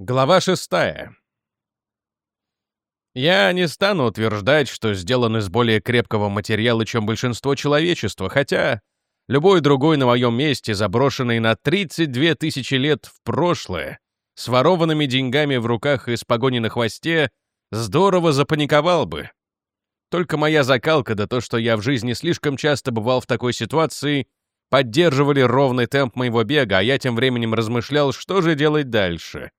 Глава шестая. Я не стану утверждать, что сделан из более крепкого материала, чем большинство человечества, хотя любой другой на моем месте, заброшенный на 32 тысячи лет в прошлое, с ворованными деньгами в руках и с погоней на хвосте, здорово запаниковал бы. Только моя закалка да то, что я в жизни слишком часто бывал в такой ситуации, поддерживали ровный темп моего бега, а я тем временем размышлял, что же делать дальше.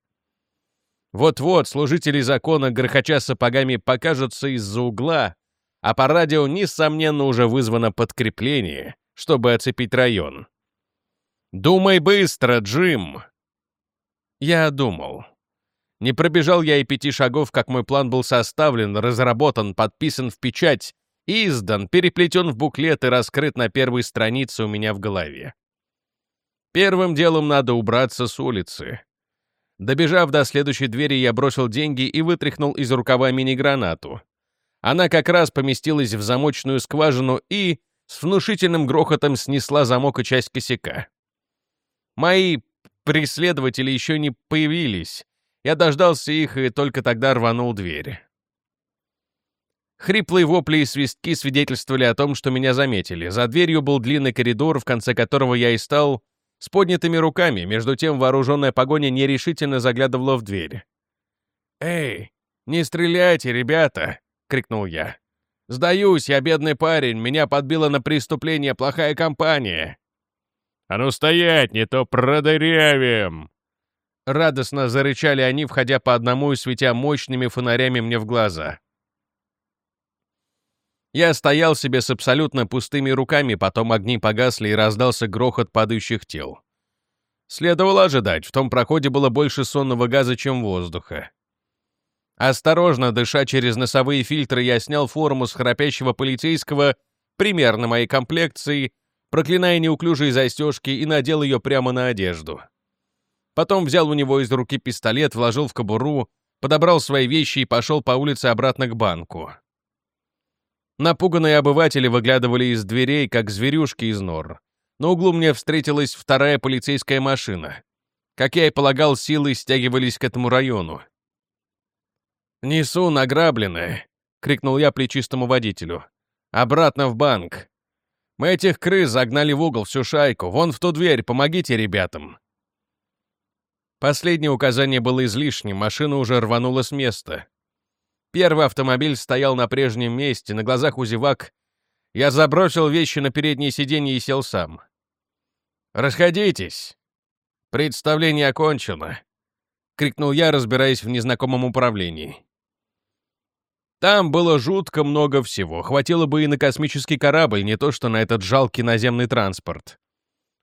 Вот-вот служители закона, грохоча сапогами, покажутся из-за угла, а по радио, несомненно, уже вызвано подкрепление, чтобы оцепить район. «Думай быстро, Джим!» Я думал. Не пробежал я и пяти шагов, как мой план был составлен, разработан, подписан в печать, издан, переплетен в буклет и раскрыт на первой странице у меня в голове. Первым делом надо убраться с улицы. Добежав до следующей двери, я бросил деньги и вытряхнул из рукава мини-гранату. Она как раз поместилась в замочную скважину и с внушительным грохотом снесла замок и часть косяка. Мои преследователи еще не появились. Я дождался их и только тогда рванул дверь. Хриплые вопли и свистки свидетельствовали о том, что меня заметили. За дверью был длинный коридор, в конце которого я и стал с поднятыми руками, между тем вооруженная погоня нерешительно заглядывала в дверь. «Эй, не стреляйте, ребята!» — крикнул я. «Сдаюсь, я бедный парень, меня подбила на преступление плохая компания!» «А ну стоять, не то продырявим!» Радостно зарычали они, входя по одному и светя мощными фонарями мне в глаза. Я стоял себе с абсолютно пустыми руками, потом огни погасли и раздался грохот падающих тел. Следовало ожидать, в том проходе было больше сонного газа, чем воздуха. Осторожно, дыша через носовые фильтры, я снял форму с храпящего полицейского, примерно моей комплекции, проклиная неуклюжие застежки и надел ее прямо на одежду. Потом взял у него из руки пистолет, вложил в кобуру, подобрал свои вещи и пошел по улице обратно к банку. Напуганные обыватели выглядывали из дверей, как зверюшки из нор. На углу мне встретилась вторая полицейская машина. Как я и полагал, силы стягивались к этому району. «Несу награбленное!» — крикнул я плечистому водителю. «Обратно в банк! Мы этих крыс загнали в угол всю шайку. Вон в ту дверь, помогите ребятам!» Последнее указание было излишним, машина уже рванула с места. Первый автомобиль стоял на прежнем месте, на глазах у зевак. Я забросил вещи на переднее сиденье и сел сам. «Расходитесь! Представление окончено!» — крикнул я, разбираясь в незнакомом управлении. Там было жутко много всего, хватило бы и на космический корабль, не то что на этот жалкий наземный транспорт.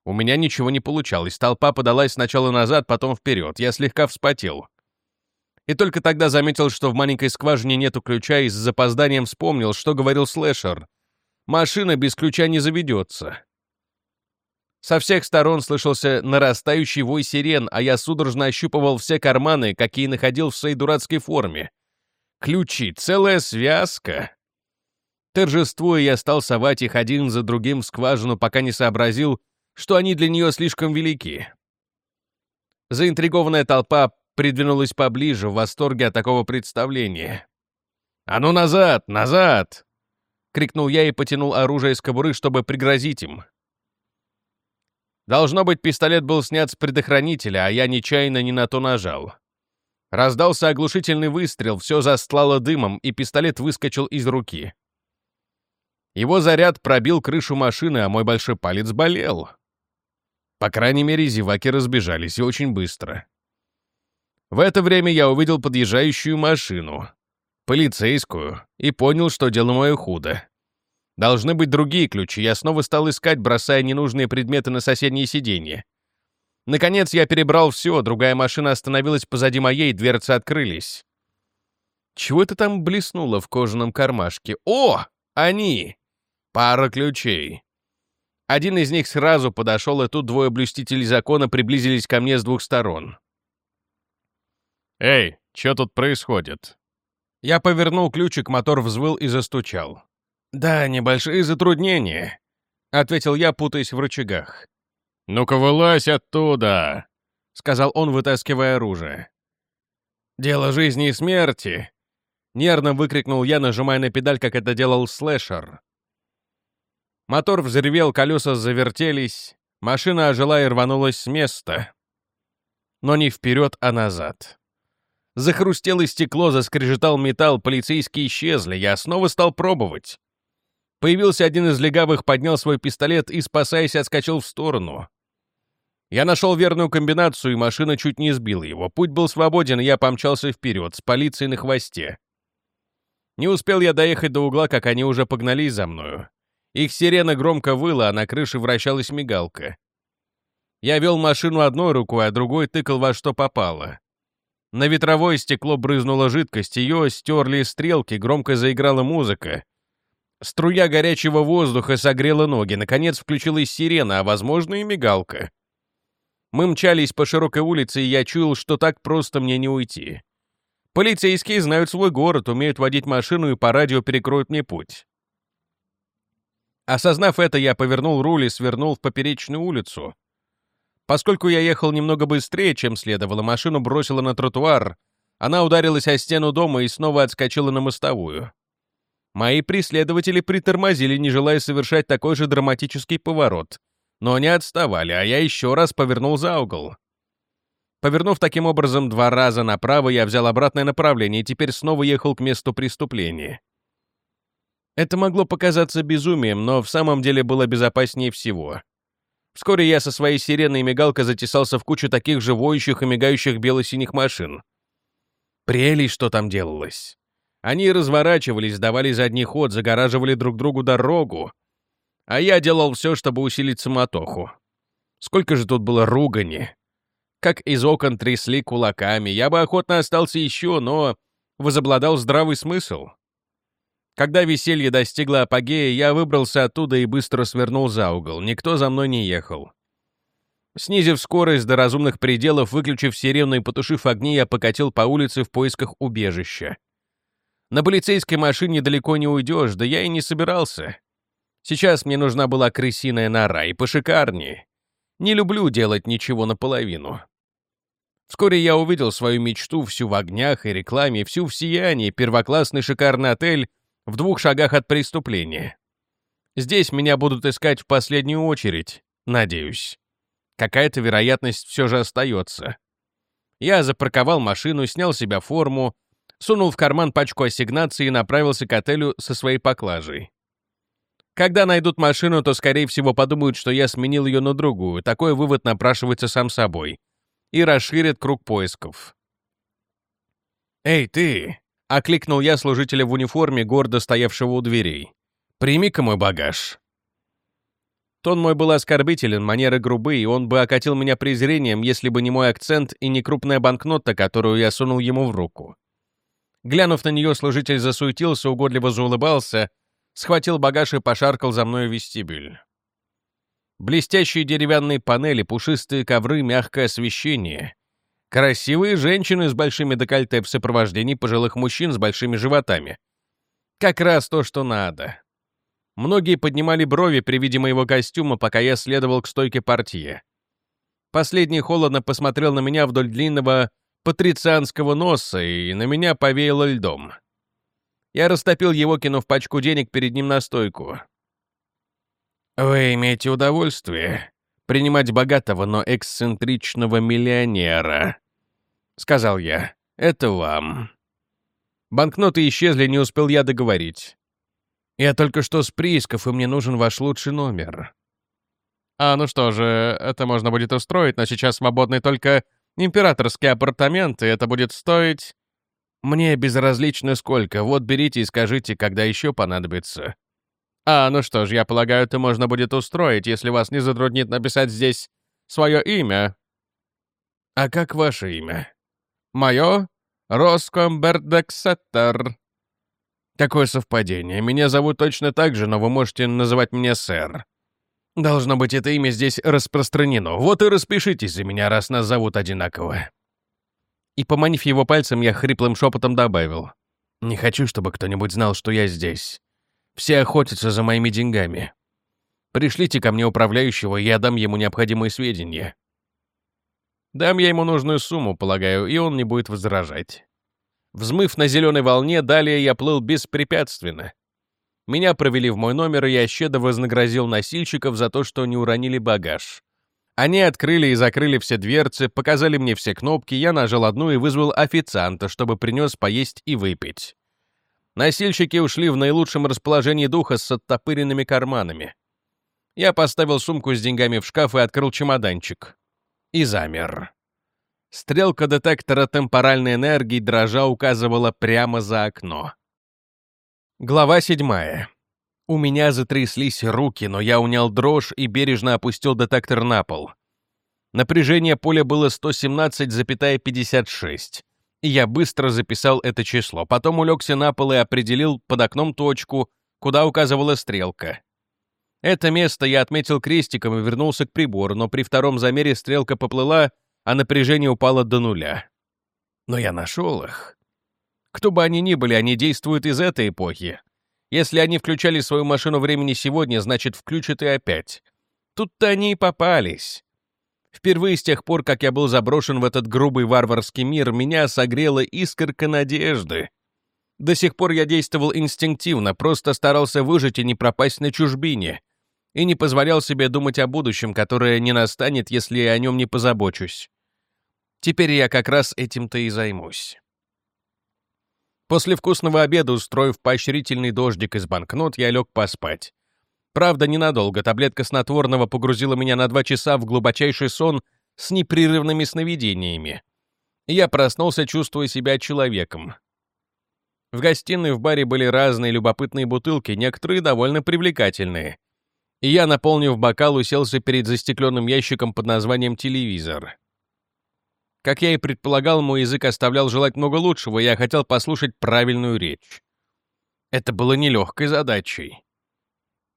У меня ничего не получалось, толпа подалась сначала назад, потом вперед, я слегка вспотел и только тогда заметил, что в маленькой скважине нету ключа и с запозданием вспомнил, что говорил слэшер. Машина без ключа не заведется. Со всех сторон слышался нарастающий вой сирен, а я судорожно ощупывал все карманы, какие находил в своей дурацкой форме. Ключи, целая связка. Торжествуя, я стал совать их один за другим в скважину, пока не сообразил, что они для нее слишком велики. Заинтригованная толпа придвинулась поближе в восторге от такого представления. «А ну назад, назад!» — крикнул я и потянул оружие из кобуры, чтобы пригрозить им. Должно быть, пистолет был снят с предохранителя, а я нечаянно не на то нажал. Раздался оглушительный выстрел, все застлало дымом, и пистолет выскочил из руки. Его заряд пробил крышу машины, а мой большой палец болел. По крайней мере, зеваки разбежались, и очень быстро. В это время я увидел подъезжающую машину, полицейскую, и понял, что дело мое худо. Должны быть другие ключи, я снова стал искать, бросая ненужные предметы на соседнее сиденье. Наконец я перебрал все, другая машина остановилась позади моей, дверцы открылись. Чего это там блеснуло в кожаном кармашке? О, они! Пара ключей. Один из них сразу подошел, и тут двое блюстителей закона приблизились ко мне с двух сторон. «Эй, что тут происходит?» Я повернул ключик, мотор взвыл и застучал. «Да, небольшие затруднения», — ответил я, путаясь в рычагах. «Ну-ка, вылазь оттуда!» — сказал он, вытаскивая оружие. «Дело жизни и смерти!» Нервно выкрикнул я, нажимая на педаль, как это делал слэшер. Мотор взревел, колеса завертелись, машина ожила и рванулась с места. Но не вперед, а назад. Захрустело стекло, заскрежетал металл, полицейские исчезли, я снова стал пробовать. Появился один из легавых, поднял свой пистолет и, спасаясь, отскочил в сторону. Я нашел верную комбинацию, и машина чуть не сбила его. Путь был свободен, я помчался вперед, с полицией на хвосте. Не успел я доехать до угла, как они уже погнались за мною. Их сирена громко выла, а на крыше вращалась мигалка. Я вел машину одной рукой, а другой тыкал во что попало. На ветровое стекло брызнула жидкость, ее стерли стрелки, громко заиграла музыка. Струя горячего воздуха согрела ноги, наконец включилась сирена, а, возможно, и мигалка. Мы мчались по широкой улице, и я чуял, что так просто мне не уйти. Полицейские знают свой город, умеют водить машину и по радио перекроют мне путь. Осознав это, я повернул руль и свернул в поперечную улицу. Поскольку я ехал немного быстрее, чем следовало, машину бросила на тротуар, она ударилась о стену дома и снова отскочила на мостовую. Мои преследователи притормозили, не желая совершать такой же драматический поворот — но не отставали, а я еще раз повернул за угол. Повернув таким образом два раза направо, я взял обратное направление и теперь снова ехал к месту преступления. Это могло показаться безумием, но в самом деле было безопаснее всего. Вскоре я со своей сиреной и мигалкой затесался в кучу таких же воющих и мигающих бело-синих машин. Прелесть, что там делалось. Они разворачивались, давали задний ход, загораживали друг другу дорогу, а я делал все, чтобы усилить самотоху. Сколько же тут было ругани. Как из окон трясли кулаками. Я бы охотно остался еще, но возобладал здравый смысл. Когда веселье достигло апогея, я выбрался оттуда и быстро свернул за угол. Никто за мной не ехал. Снизив скорость до разумных пределов, выключив сирену и потушив огни, я покатил по улице в поисках убежища. На полицейской машине далеко не уйдешь, да я и не собирался. Сейчас мне нужна была крысиная нора и пошикарнее. Не люблю делать ничего наполовину. Вскоре я увидел свою мечту всю в огнях и рекламе, всю в сиянии, первоклассный шикарный отель в двух шагах от преступления. Здесь меня будут искать в последнюю очередь, надеюсь. Какая-то вероятность все же остается. Я запарковал машину, снял себя форму, сунул в карман пачку ассигнаций и направился к отелю со своей поклажей. Когда найдут машину, то, скорее всего, подумают, что я сменил ее на другую. Такой вывод напрашивается сам собой. И расширит круг поисков. «Эй, ты!» — окликнул я служителя в униформе, гордо стоявшего у дверей. «Прими-ка мой багаж». Тон мой был оскорбителен, манеры грубые, и он бы окатил меня презрением, если бы не мой акцент и не крупная банкнота, которую я сунул ему в руку. Глянув на нее, служитель засуетился, угодливо заулыбался — схватил багаж и пошаркал за мной вестибюль. Блестящие деревянные панели, пушистые ковры, мягкое освещение. Красивые женщины с большими декольте в сопровождении пожилых мужчин с большими животами. Как раз то, что надо. Многие поднимали брови при виде моего костюма, пока я следовал к стойке портье. Последний холодно посмотрел на меня вдоль длинного патрицианского носа, и на меня повеяло льдом. Я растопил его, кинув пачку денег перед ним на стойку. «Вы имеете удовольствие принимать богатого, но эксцентричного миллионера», — сказал я. «Это вам». Банкноты исчезли, не успел я договорить. «Я только что с приисков, и мне нужен ваш лучший номер». «А, ну что же, это можно будет устроить, но сейчас свободны только императорские апартаменты, это будет стоить...» Мне безразлично сколько, вот берите и скажите, когда еще понадобится. А, ну что ж, я полагаю, это можно будет устроить, если вас не затруднит написать здесь свое имя. А как ваше имя? Мое? Роскомбердексеттер. Какое совпадение. Меня зовут точно так же, но вы можете называть меня сэр. Должно быть, это имя здесь распространено. Вот и распишитесь за меня, раз нас зовут одинаково. И, поманив его пальцем, я хриплым шепотом добавил. «Не хочу, чтобы кто-нибудь знал, что я здесь. Все охотятся за моими деньгами. Пришлите ко мне управляющего, и я дам ему необходимые сведения». Дам я ему нужную сумму, полагаю, и он не будет возражать. Взмыв на зеленой волне, далее я плыл беспрепятственно. Меня провели в мой номер, и я щедро вознаградил носильщиков за то, что не уронили багаж. Они открыли и закрыли все дверцы, показали мне все кнопки, я нажал одну и вызвал официанта, чтобы принес поесть и выпить. Носильщики ушли в наилучшем расположении духа с оттопыренными карманами. Я поставил сумку с деньгами в шкаф и открыл чемоданчик. И замер. Стрелка детектора темпоральной энергии дрожа указывала прямо за окно. Глава седьмая. У меня затряслись руки, но я унял дрожь и бережно опустил детектор на пол. Напряжение поля было 117,56, и я быстро записал это число, потом улегся на пол и определил под окном точку, куда указывала стрелка. Это место я отметил крестиком и вернулся к прибору, но при втором замере стрелка поплыла, а напряжение упало до нуля. Но я нашел их. Кто бы они ни были, они действуют из этой эпохи. Если они включали свою машину времени сегодня, значит, включат и опять. Тут-то они и попались. Впервые с тех пор, как я был заброшен в этот грубый варварский мир, меня согрела искорка надежды. До сих пор я действовал инстинктивно, просто старался выжить и не пропасть на чужбине. И не позволял себе думать о будущем, которое не настанет, если я о нем не позабочусь. Теперь я как раз этим-то и займусь. После вкусного обеда, устроив поощрительный дождик из банкнот, я лег поспать. Правда, ненадолго. Таблетка снотворного погрузила меня на два часа в глубочайший сон с непрерывными сновидениями. Я проснулся, чувствуя себя человеком. В гостиной в баре были разные любопытные бутылки, некоторые довольно привлекательные. И я, наполнив бокал, уселся перед застекленным ящиком под названием «телевизор». Как я и предполагал, мой язык оставлял желать много лучшего, и я хотел послушать правильную речь. Это было нелегкой задачей.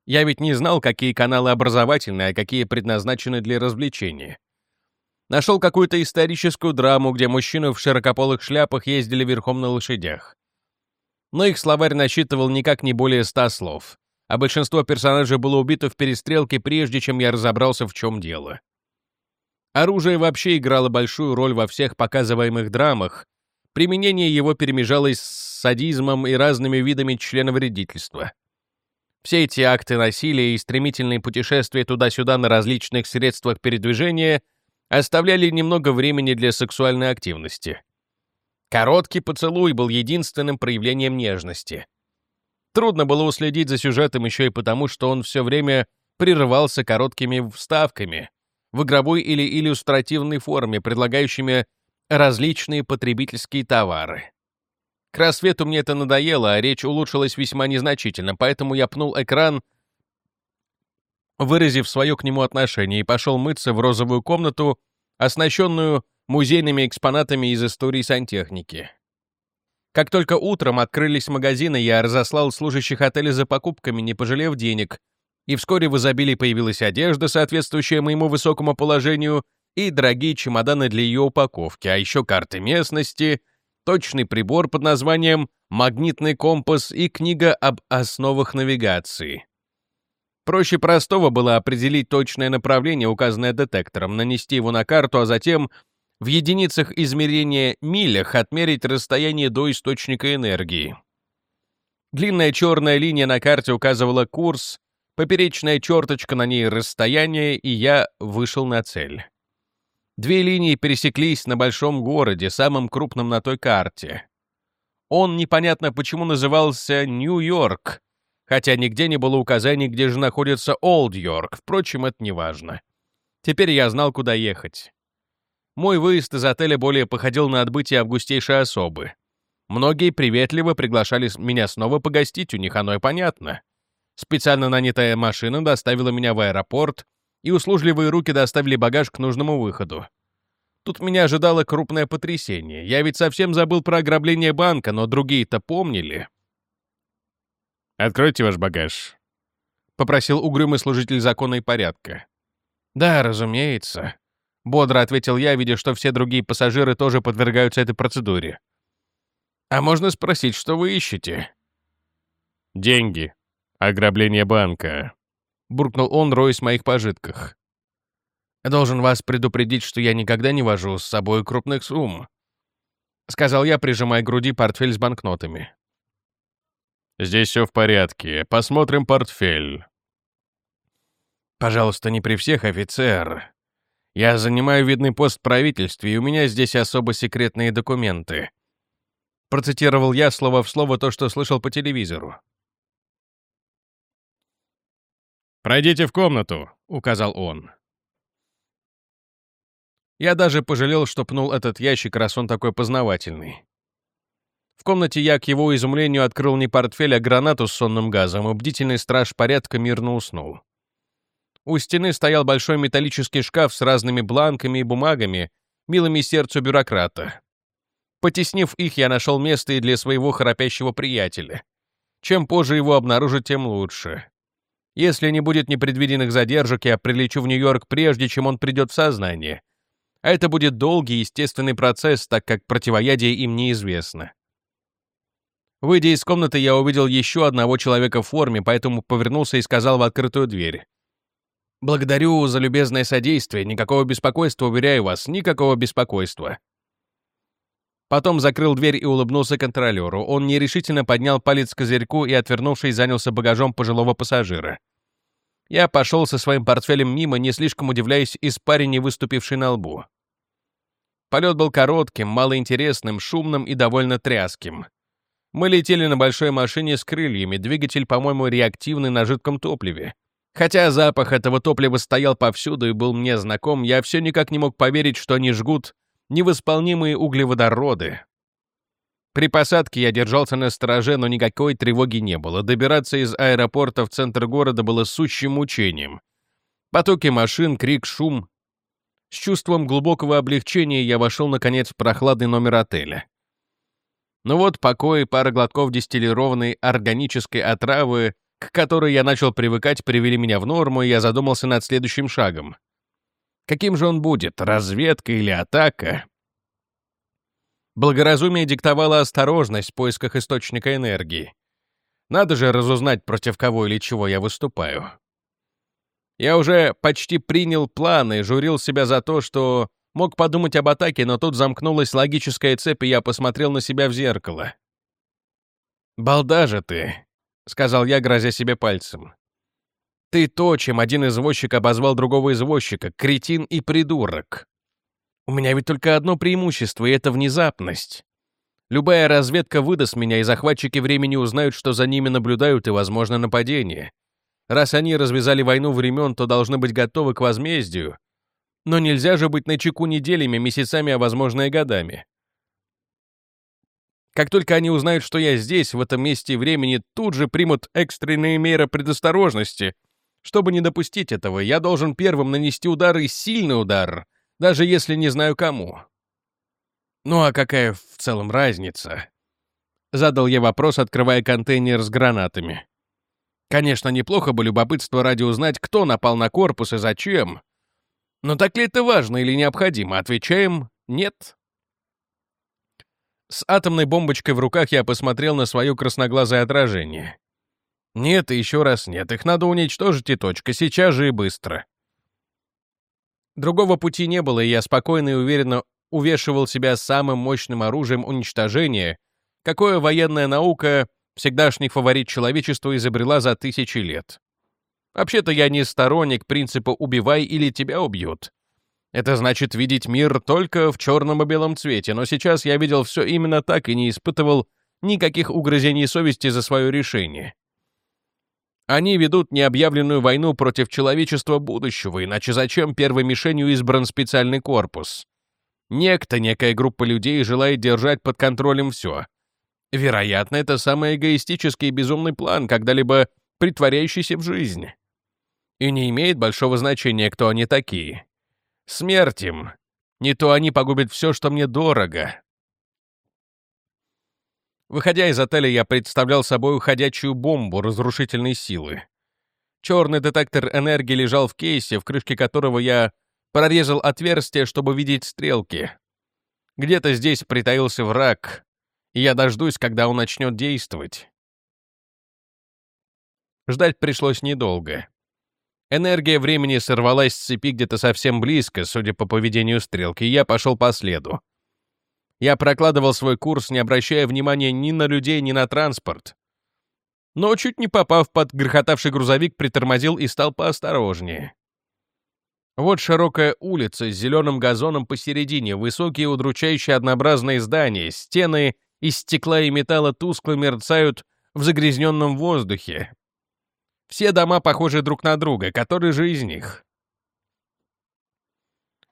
Я ведь не знал, какие каналы образовательные, а какие предназначены для развлечения. Нашел какую-то историческую драму, где мужчины в широкополых шляпах ездили верхом на лошадях. Но их словарь насчитывал никак не более ста слов, а большинство персонажей было убито в перестрелке, прежде чем я разобрался, в чем дело. Оружие вообще играло большую роль во всех показываемых драмах. Применение его перемежалось с садизмом и разными видами членовредительства. Все эти акты насилия и стремительные путешествия туда-сюда на различных средствах передвижения оставляли немного времени для сексуальной активности. Короткий поцелуй был единственным проявлением нежности. Трудно было уследить за сюжетом еще и потому, что он все время прерывался короткими вставками, в игровой или иллюстративной форме, предлагающими различные потребительские товары. К рассвету мне это надоело, а речь улучшилась весьма незначительно, поэтому я пнул экран, выразив свое к нему отношение, и пошел мыться в розовую комнату, оснащенную музейными экспонатами из истории сантехники. Как только утром открылись магазины, я разослал служащих отеля за покупками, не пожалев денег, и вскоре в изобилии появилась одежда, соответствующая моему высокому положению, и дорогие чемоданы для ее упаковки, а еще карты местности, точный прибор под названием «Магнитный компас» и книга об основах навигации. Проще простого было определить точное направление, указанное детектором, нанести его на карту, а затем в единицах измерения милях отмерить расстояние до источника энергии. Длинная черная линия на карте указывала курс, Поперечная черточка на ней расстояние, и я вышел на цель. Две линии пересеклись на большом городе, самом крупном на той карте. Он непонятно почему назывался Нью-Йорк, хотя нигде не было указаний, где же находится Олд-Йорк, впрочем, это не важно. Теперь я знал, куда ехать. Мой выезд из отеля более походил на отбытие августейшей особы. Многие приветливо приглашали меня снова погостить у них, оно и понятно. Специально нанятая машина доставила меня в аэропорт, и услужливые руки доставили багаж к нужному выходу. Тут меня ожидало крупное потрясение. Я ведь совсем забыл про ограбление банка, но другие-то помнили. «Откройте ваш багаж», — попросил угрюмый служитель закона и порядка. «Да, разумеется», — бодро ответил я, видя, что все другие пассажиры тоже подвергаются этой процедуре. «А можно спросить, что вы ищете?» «Деньги», «Ограбление банка», — буркнул он, роясь в моих пожитках. «Должен вас предупредить, что я никогда не вожу с собой крупных сумм». — сказал я, прижимая к груди портфель с банкнотами. «Здесь все в порядке. Посмотрим портфель». «Пожалуйста, не при всех, офицер. Я занимаю видный пост в правительстве, и у меня здесь особо секретные документы». Процитировал я слово в слово то, что слышал по телевизору. «Пройдите в комнату», — указал он. Я даже пожалел, что пнул этот ящик, раз он такой познавательный. В комнате я, к его изумлению, открыл не портфель, а гранату с сонным газом, и бдительный страж порядка мирно уснул. У стены стоял большой металлический шкаф с разными бланками и бумагами, милыми сердцу бюрократа. Потеснив их, я нашел место и для своего храпящего приятеля. Чем позже его обнаружить, тем лучше. Если не будет непредвиденных задержек, я прилечу в Нью-Йорк прежде, чем он придет в сознание. А это будет долгий, естественный процесс, так как противоядие им неизвестно. Выйдя из комнаты, я увидел еще одного человека в форме, поэтому повернулся и сказал в открытую дверь. «Благодарю за любезное содействие. Никакого беспокойства, уверяю вас, никакого беспокойства». Потом закрыл дверь и улыбнулся контролеру. Он нерешительно поднял палец к козырьку и, отвернувшись, занялся багажом пожилого пассажира. Я пошел со своим портфелем мимо, не слишком удивляясь испарине, выступившей на лбу. Полет был коротким, малоинтересным, шумным и довольно тряским. Мы летели на большой машине с крыльями, двигатель, по-моему, реактивный на жидком топливе. Хотя запах этого топлива стоял повсюду и был мне знаком, я все никак не мог поверить, что они жгут невосполнимые углеводороды. При посадке я держался на стороже, но никакой тревоги не было. Добираться из аэропорта в центр города было сущим мучением. Потоки машин, крик, шум. С чувством глубокого облегчения я вошел, наконец, в прохладный номер отеля. Ну вот, покой пара глотков дистиллированной органической отравы, к которой я начал привыкать, привели меня в норму, и я задумался над следующим шагом. Каким же он будет, разведка или атака? Благоразумие диктовало осторожность в поисках источника энергии. Надо же разузнать, против кого или чего я выступаю. Я уже почти принял планы и журил себя за то, что мог подумать об атаке, но тут замкнулась логическая цепь, и я посмотрел на себя в зеркало. «Балда же ты», — сказал я, грозя себе пальцем. Ты то, чем один извозчик обозвал другого извозчика, кретин и придурок. У меня ведь только одно преимущество, и это внезапность. Любая разведка выдаст меня, и захватчики времени узнают, что за ними наблюдают и, возможно, нападение. Раз они развязали войну времен, то должны быть готовы к возмездию. Но нельзя же быть на чеку неделями, месяцами, а, возможно, и годами. Как только они узнают, что я здесь, в этом месте и времени, тут же примут экстренные меры предосторожности — чтобы не допустить этого, я должен первым нанести удар и сильный удар, даже если не знаю кому. Ну а какая в целом разница? Задал я вопрос, открывая контейнер с гранатами. Конечно, неплохо бы любопытство ради узнать, кто напал на корпус и зачем. Но так ли это важно или необходимо? Отвечаем «нет». С атомной бомбочкой в руках я посмотрел на свое красноглазое отражение. Нет, и еще раз нет. Их надо уничтожить и точка. Сейчас же и быстро. Другого пути не было, и я спокойно и уверенно увешивал себя самым мощным оружием уничтожения, какое военная наука, всегдашний фаворит человечества, изобрела за тысячи лет. Вообще-то я не сторонник принципа «убивай или тебя убьют». Это значит видеть мир только в черном и белом цвете, но сейчас я видел все именно так и не испытывал никаких угрызений совести за свое решение. Они ведут необъявленную войну против человечества будущего, иначе зачем первой мишенью избран специальный корпус? Некто, некая группа людей желает держать под контролем все. Вероятно, это самый эгоистический и безумный план, когда-либо притворяющийся в жизнь. И не имеет большого значения, кто они такие. Смерть им. Не то они погубят все, что мне дорого, Выходя из отеля, я представлял собой уходящую бомбу разрушительной силы. Черный детектор энергии лежал в кейсе, в крышке которого я прорезал отверстие, чтобы видеть стрелки. Где-то здесь притаился враг, и я дождусь, когда он начнет действовать. Ждать пришлось недолго. Энергия времени сорвалась с цепи где-то совсем близко, судя по поведению стрелки, и я пошел по следу. Я прокладывал свой курс, не обращая внимания ни на людей, ни на транспорт. Но, чуть не попав под грохотавший грузовик, притормозил и стал поосторожнее. Вот широкая улица с зеленым газоном посередине, высокие удручающие однообразные здания, стены из стекла и металла тускло мерцают в загрязненном воздухе. Все дома похожи друг на друга, который же из них?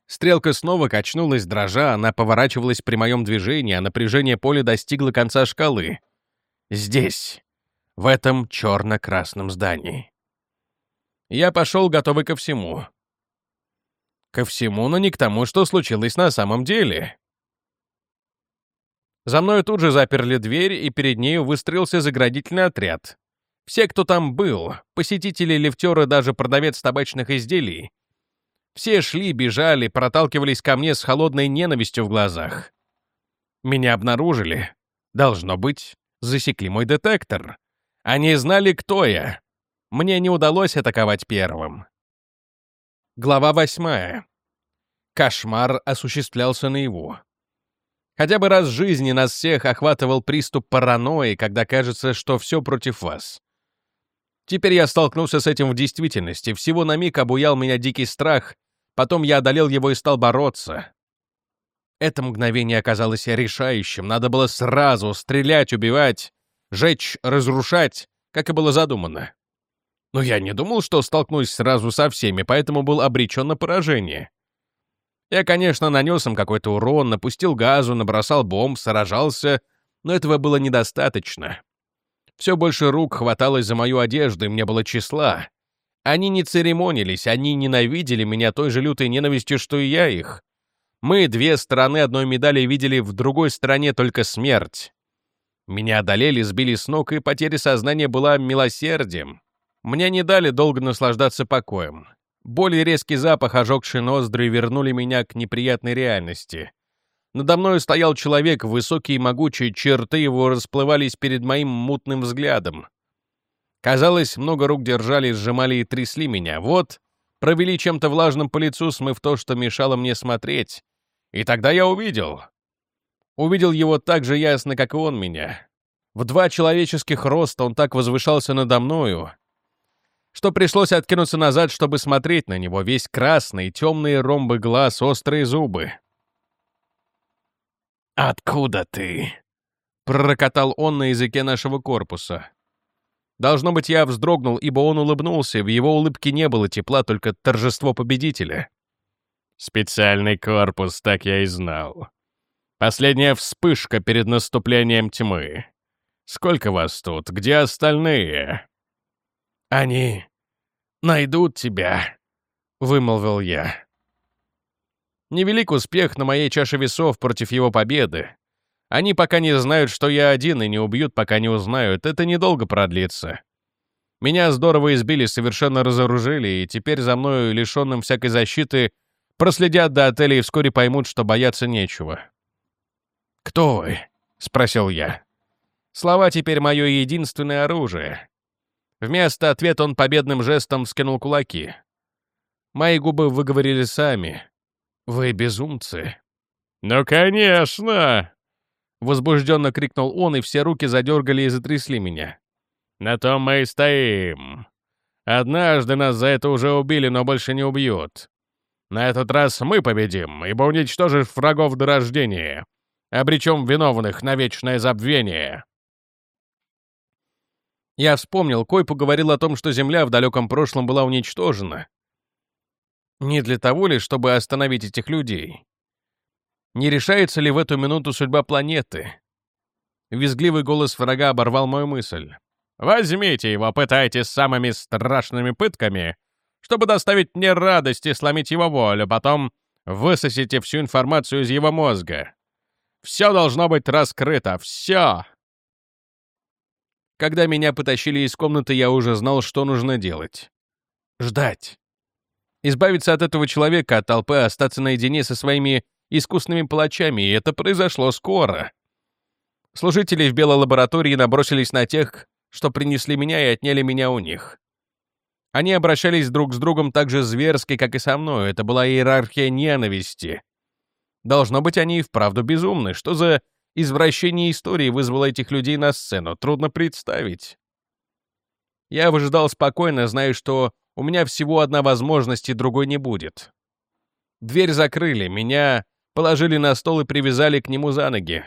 Стрелка снова качнулась, дрожа, она поворачивалась при моем движении, а напряжение поля достигло конца шкалы. Здесь, в этом черно-красном здании. Я пошел, готовый ко всему. Ко всему, но не к тому, что случилось на самом деле. За мною тут же заперли дверь, и перед нею выстроился заградительный отряд. Все, кто там был, посетители, лифтеры, даже продавец табачных изделий, все шли, бежали, проталкивались ко мне с холодной ненавистью в глазах. Меня обнаружили. Должно быть, засекли мой детектор. Они знали, кто я. Мне не удалось атаковать первым. Глава восьмая. Кошмар осуществлялся наяву. Хотя бы раз в жизни нас всех охватывал приступ паранойи, когда кажется, что все против вас. Теперь я столкнулся с этим в действительности. Всего на миг обуял меня дикий страх, потом я одолел его и стал бороться. Это мгновение оказалось решающим. Надо было сразу стрелять, убивать, жечь, разрушать, как и было задумано. Но я не думал, что столкнусь сразу со всеми, поэтому был обречен на поражение. Я, конечно, нанес им какой-то урон, напустил газу, набросал бомб, сражался, но этого было недостаточно. Все больше рук хваталось за мою одежду, и мне было числа. Они не церемонились, они ненавидели меня той же лютой ненавистью, что и я их. Мы две стороны одной медали видели в другой стороне только смерть. Меня одолели, сбили с ног, и потеря сознания была милосердием. Мне не дали долго наслаждаться покоем. Более резкий запах, ожегший ноздри, вернули меня к неприятной реальности. Надо мной стоял человек, высокий и могучий, черты его расплывались перед моим мутным взглядом. Казалось, много рук держали, сжимали и трясли меня. Вот, провели чем-то влажным по лицу, смыв то, что мешало мне смотреть. И тогда я увидел. Увидел его так же ясно, как и он меня. В два человеческих роста он так возвышался надо мною, что пришлось откинуться назад, чтобы смотреть на него, весь красный, темные ромбы глаз, острые зубы. «Откуда ты?» — пророкотал он на языке нашего корпуса. Должно быть, я вздрогнул, ибо он улыбнулся, в его улыбке не было тепла, только торжество победителя. «Специальный корпус, так я и знал. Последняя вспышка перед наступлением тьмы. Сколько вас тут? Где остальные?» «Они найдут тебя», — вымолвил я. Невелик успех на моей чаше весов против его победы. Они пока не знают, что я один, и не убьют, пока не узнают. Это недолго продлится. Меня здорово избили, совершенно разоружили, и теперь за мною, лишенным всякой защиты, проследят до отеля и вскоре поймут, что бояться нечего. «Кто вы?» — спросил я. Слова теперь мое единственное оружие. Вместо ответа он победным жестом вскинул кулаки. Мои губы выговорили сами. «Вы безумцы». «Ну, конечно!» Возбужденно крикнул он, и все руки задергали и затрясли меня. «На том мы и стоим. Однажды нас за это уже убили, но больше не убьют. На этот раз мы победим, ибо уничтожив врагов до рождения, обречем виновных на вечное забвение». Я вспомнил, Койпу говорил о том, что Земля в далеком прошлом была уничтожена. Не для того ли, чтобы остановить этих людей? Не решается ли в эту минуту судьба планеты? Визгливый голос врага оборвал мою мысль. «Возьмите его, пытайтесь самыми страшными пытками, чтобы доставить мне радость и сломить его волю, потом высосите всю информацию из его мозга. Все должно быть раскрыто, все!» Когда меня потащили из комнаты, я уже знал, что нужно делать. Ждать. Избавиться от этого человека, от толпы, остаться наедине со своими искусными палачами, и это произошло скоро. Служители в белой лаборатории набросились на тех, что принесли меня и отняли меня у них. Они обращались друг с другом так же зверски, как и со мной. Это была иерархия ненависти. Должно быть, они и вправду безумны. Что за извращение истории вызвало этих людей на сцену? Трудно представить. Я выжидал спокойно, зная, что у меня всего одна возможность и другой не будет. Дверь закрыли, меня положили на стол и привязали к нему за ноги.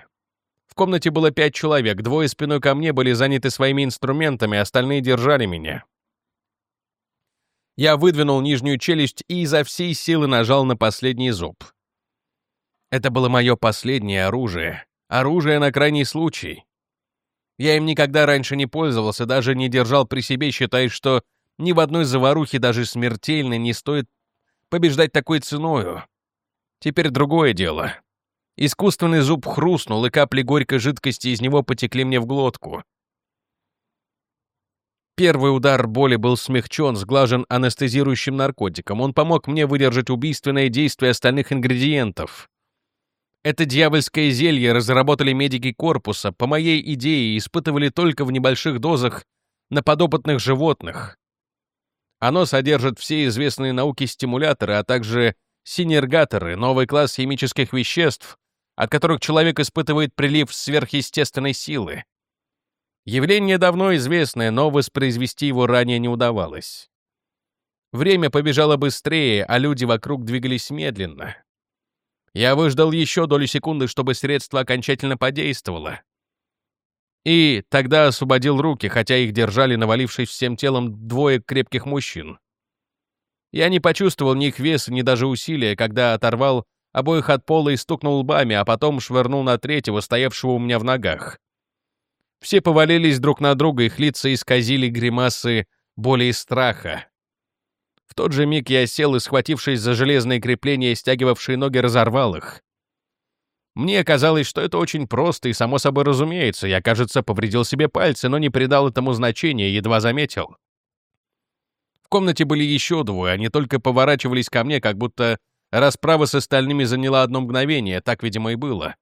В комнате было пять человек, двое спиной ко мне были заняты своими инструментами, остальные держали меня. Я выдвинул нижнюю челюсть и изо всей силы нажал на последний зуб. Это было мое последнее оружие. Оружие на крайний случай. Я им никогда раньше не пользовался, даже не держал при себе, считая, что ни в одной заварухе, даже смертельной, не стоит побеждать такой ценою. Теперь другое дело. Искусственный зуб хрустнул, и капли горькой жидкости из него потекли мне в глотку. Первый удар боли был смягчен, сглажен анестезирующим наркотиком. Он помог мне выдержать убийственное действие остальных ингредиентов. Это дьявольское зелье разработали медики корпуса, по моей идее, испытывали только в небольших дозах на подопытных животных. Оно содержит все известные науки стимуляторы, а также синергаторы, новый класс химических веществ, от которых человек испытывает прилив сверхъестественной силы. Явление давно известное, но воспроизвести его ранее не удавалось. Время побежало быстрее, а люди вокруг двигались медленно. Я выждал еще долю секунды, чтобы средство окончательно подействовало. И тогда освободил руки, хотя их держали, навалившись всем телом, двое крепких мужчин. Я не почувствовал ни их веса, ни даже усилия, когда оторвал обоих от пола и стукнул лбами, а потом швырнул на третьего, стоявшего у меня в ногах. Все повалились друг на друга, их лица исказили гримасы боли и страха. В тот же миг я сел и, схватившись за железные крепления, стягивавшие ноги, разорвал их. Мне казалось, что это очень просто и само собой разумеется. Я, кажется, повредил себе пальцы, но не придал этому значения, едва заметил. В комнате были еще двое, они только поворачивались ко мне, как будто расправа с остальными заняла одно мгновение, так, видимо, и было.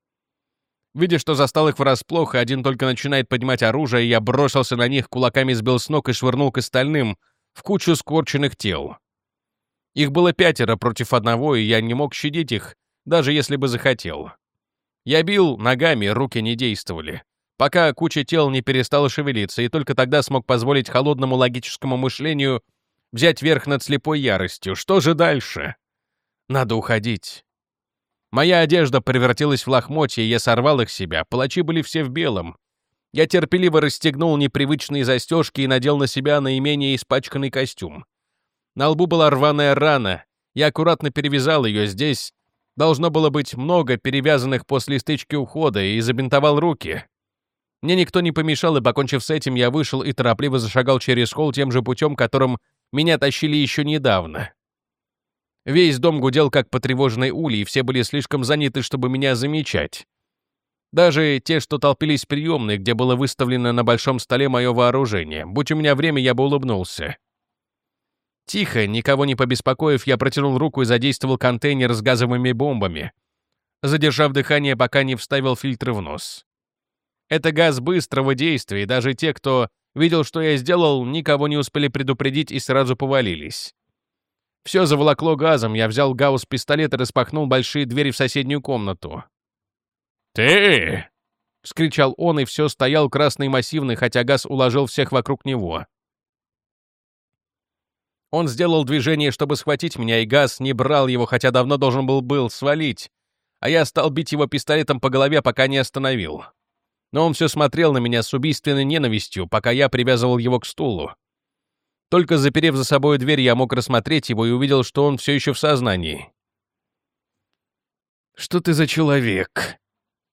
Видя, что застал их врасплох, и один только начинает поднимать оружие, я бросился на них, кулаками сбил с ног и швырнул к остальным, в кучу скорченных тел. Их было пятеро против одного, и я не мог щадить их, даже если бы захотел. Я бил ногами, руки не действовали. Пока куча тел не перестала шевелиться, и только тогда смог позволить холодному логическому мышлению взять верх над слепой яростью. Что же дальше? Надо уходить. Моя одежда превратилась в лохмотья, я сорвал их себя. Палачи были все в белом. Я терпеливо расстегнул непривычные застежки и надел на себя наименее испачканный костюм. На лбу была рваная рана. Я аккуратно перевязал ее здесь, Должно было быть много перевязанных после стычки ухода, и забинтовал руки. Мне никто не помешал, и, покончив с этим, я вышел и торопливо зашагал через холл тем же путем, которым меня тащили еще недавно. Весь дом гудел, как потревоженный улей, и все были слишком заняты, чтобы меня замечать. Даже те, что толпились в приемной, где было выставлено на большом столе мое вооружение. Будь у меня время, я бы улыбнулся. Тихо, никого не побеспокоив, я протянул руку и задействовал контейнер с газовыми бомбами, задержав дыхание, пока не вставил фильтры в нос. Это газ быстрого действия, и даже те, кто видел, что я сделал, никого не успели предупредить и сразу повалились. Все заволокло газом, я взял гаусс-пистолет и распахнул большие двери в соседнюю комнату. «Ты!» — вскричал он, и все стоял красный массивный, хотя газ уложил всех вокруг него. Он сделал движение, чтобы схватить меня, и газ не брал его, хотя давно должен был был свалить. А я стал бить его пистолетом по голове, пока не остановил. Но он все смотрел на меня с убийственной ненавистью, пока я привязывал его к стулу. Только заперев за собой дверь, я мог рассмотреть его и увидел, что он все еще в сознании. «Что ты за человек?»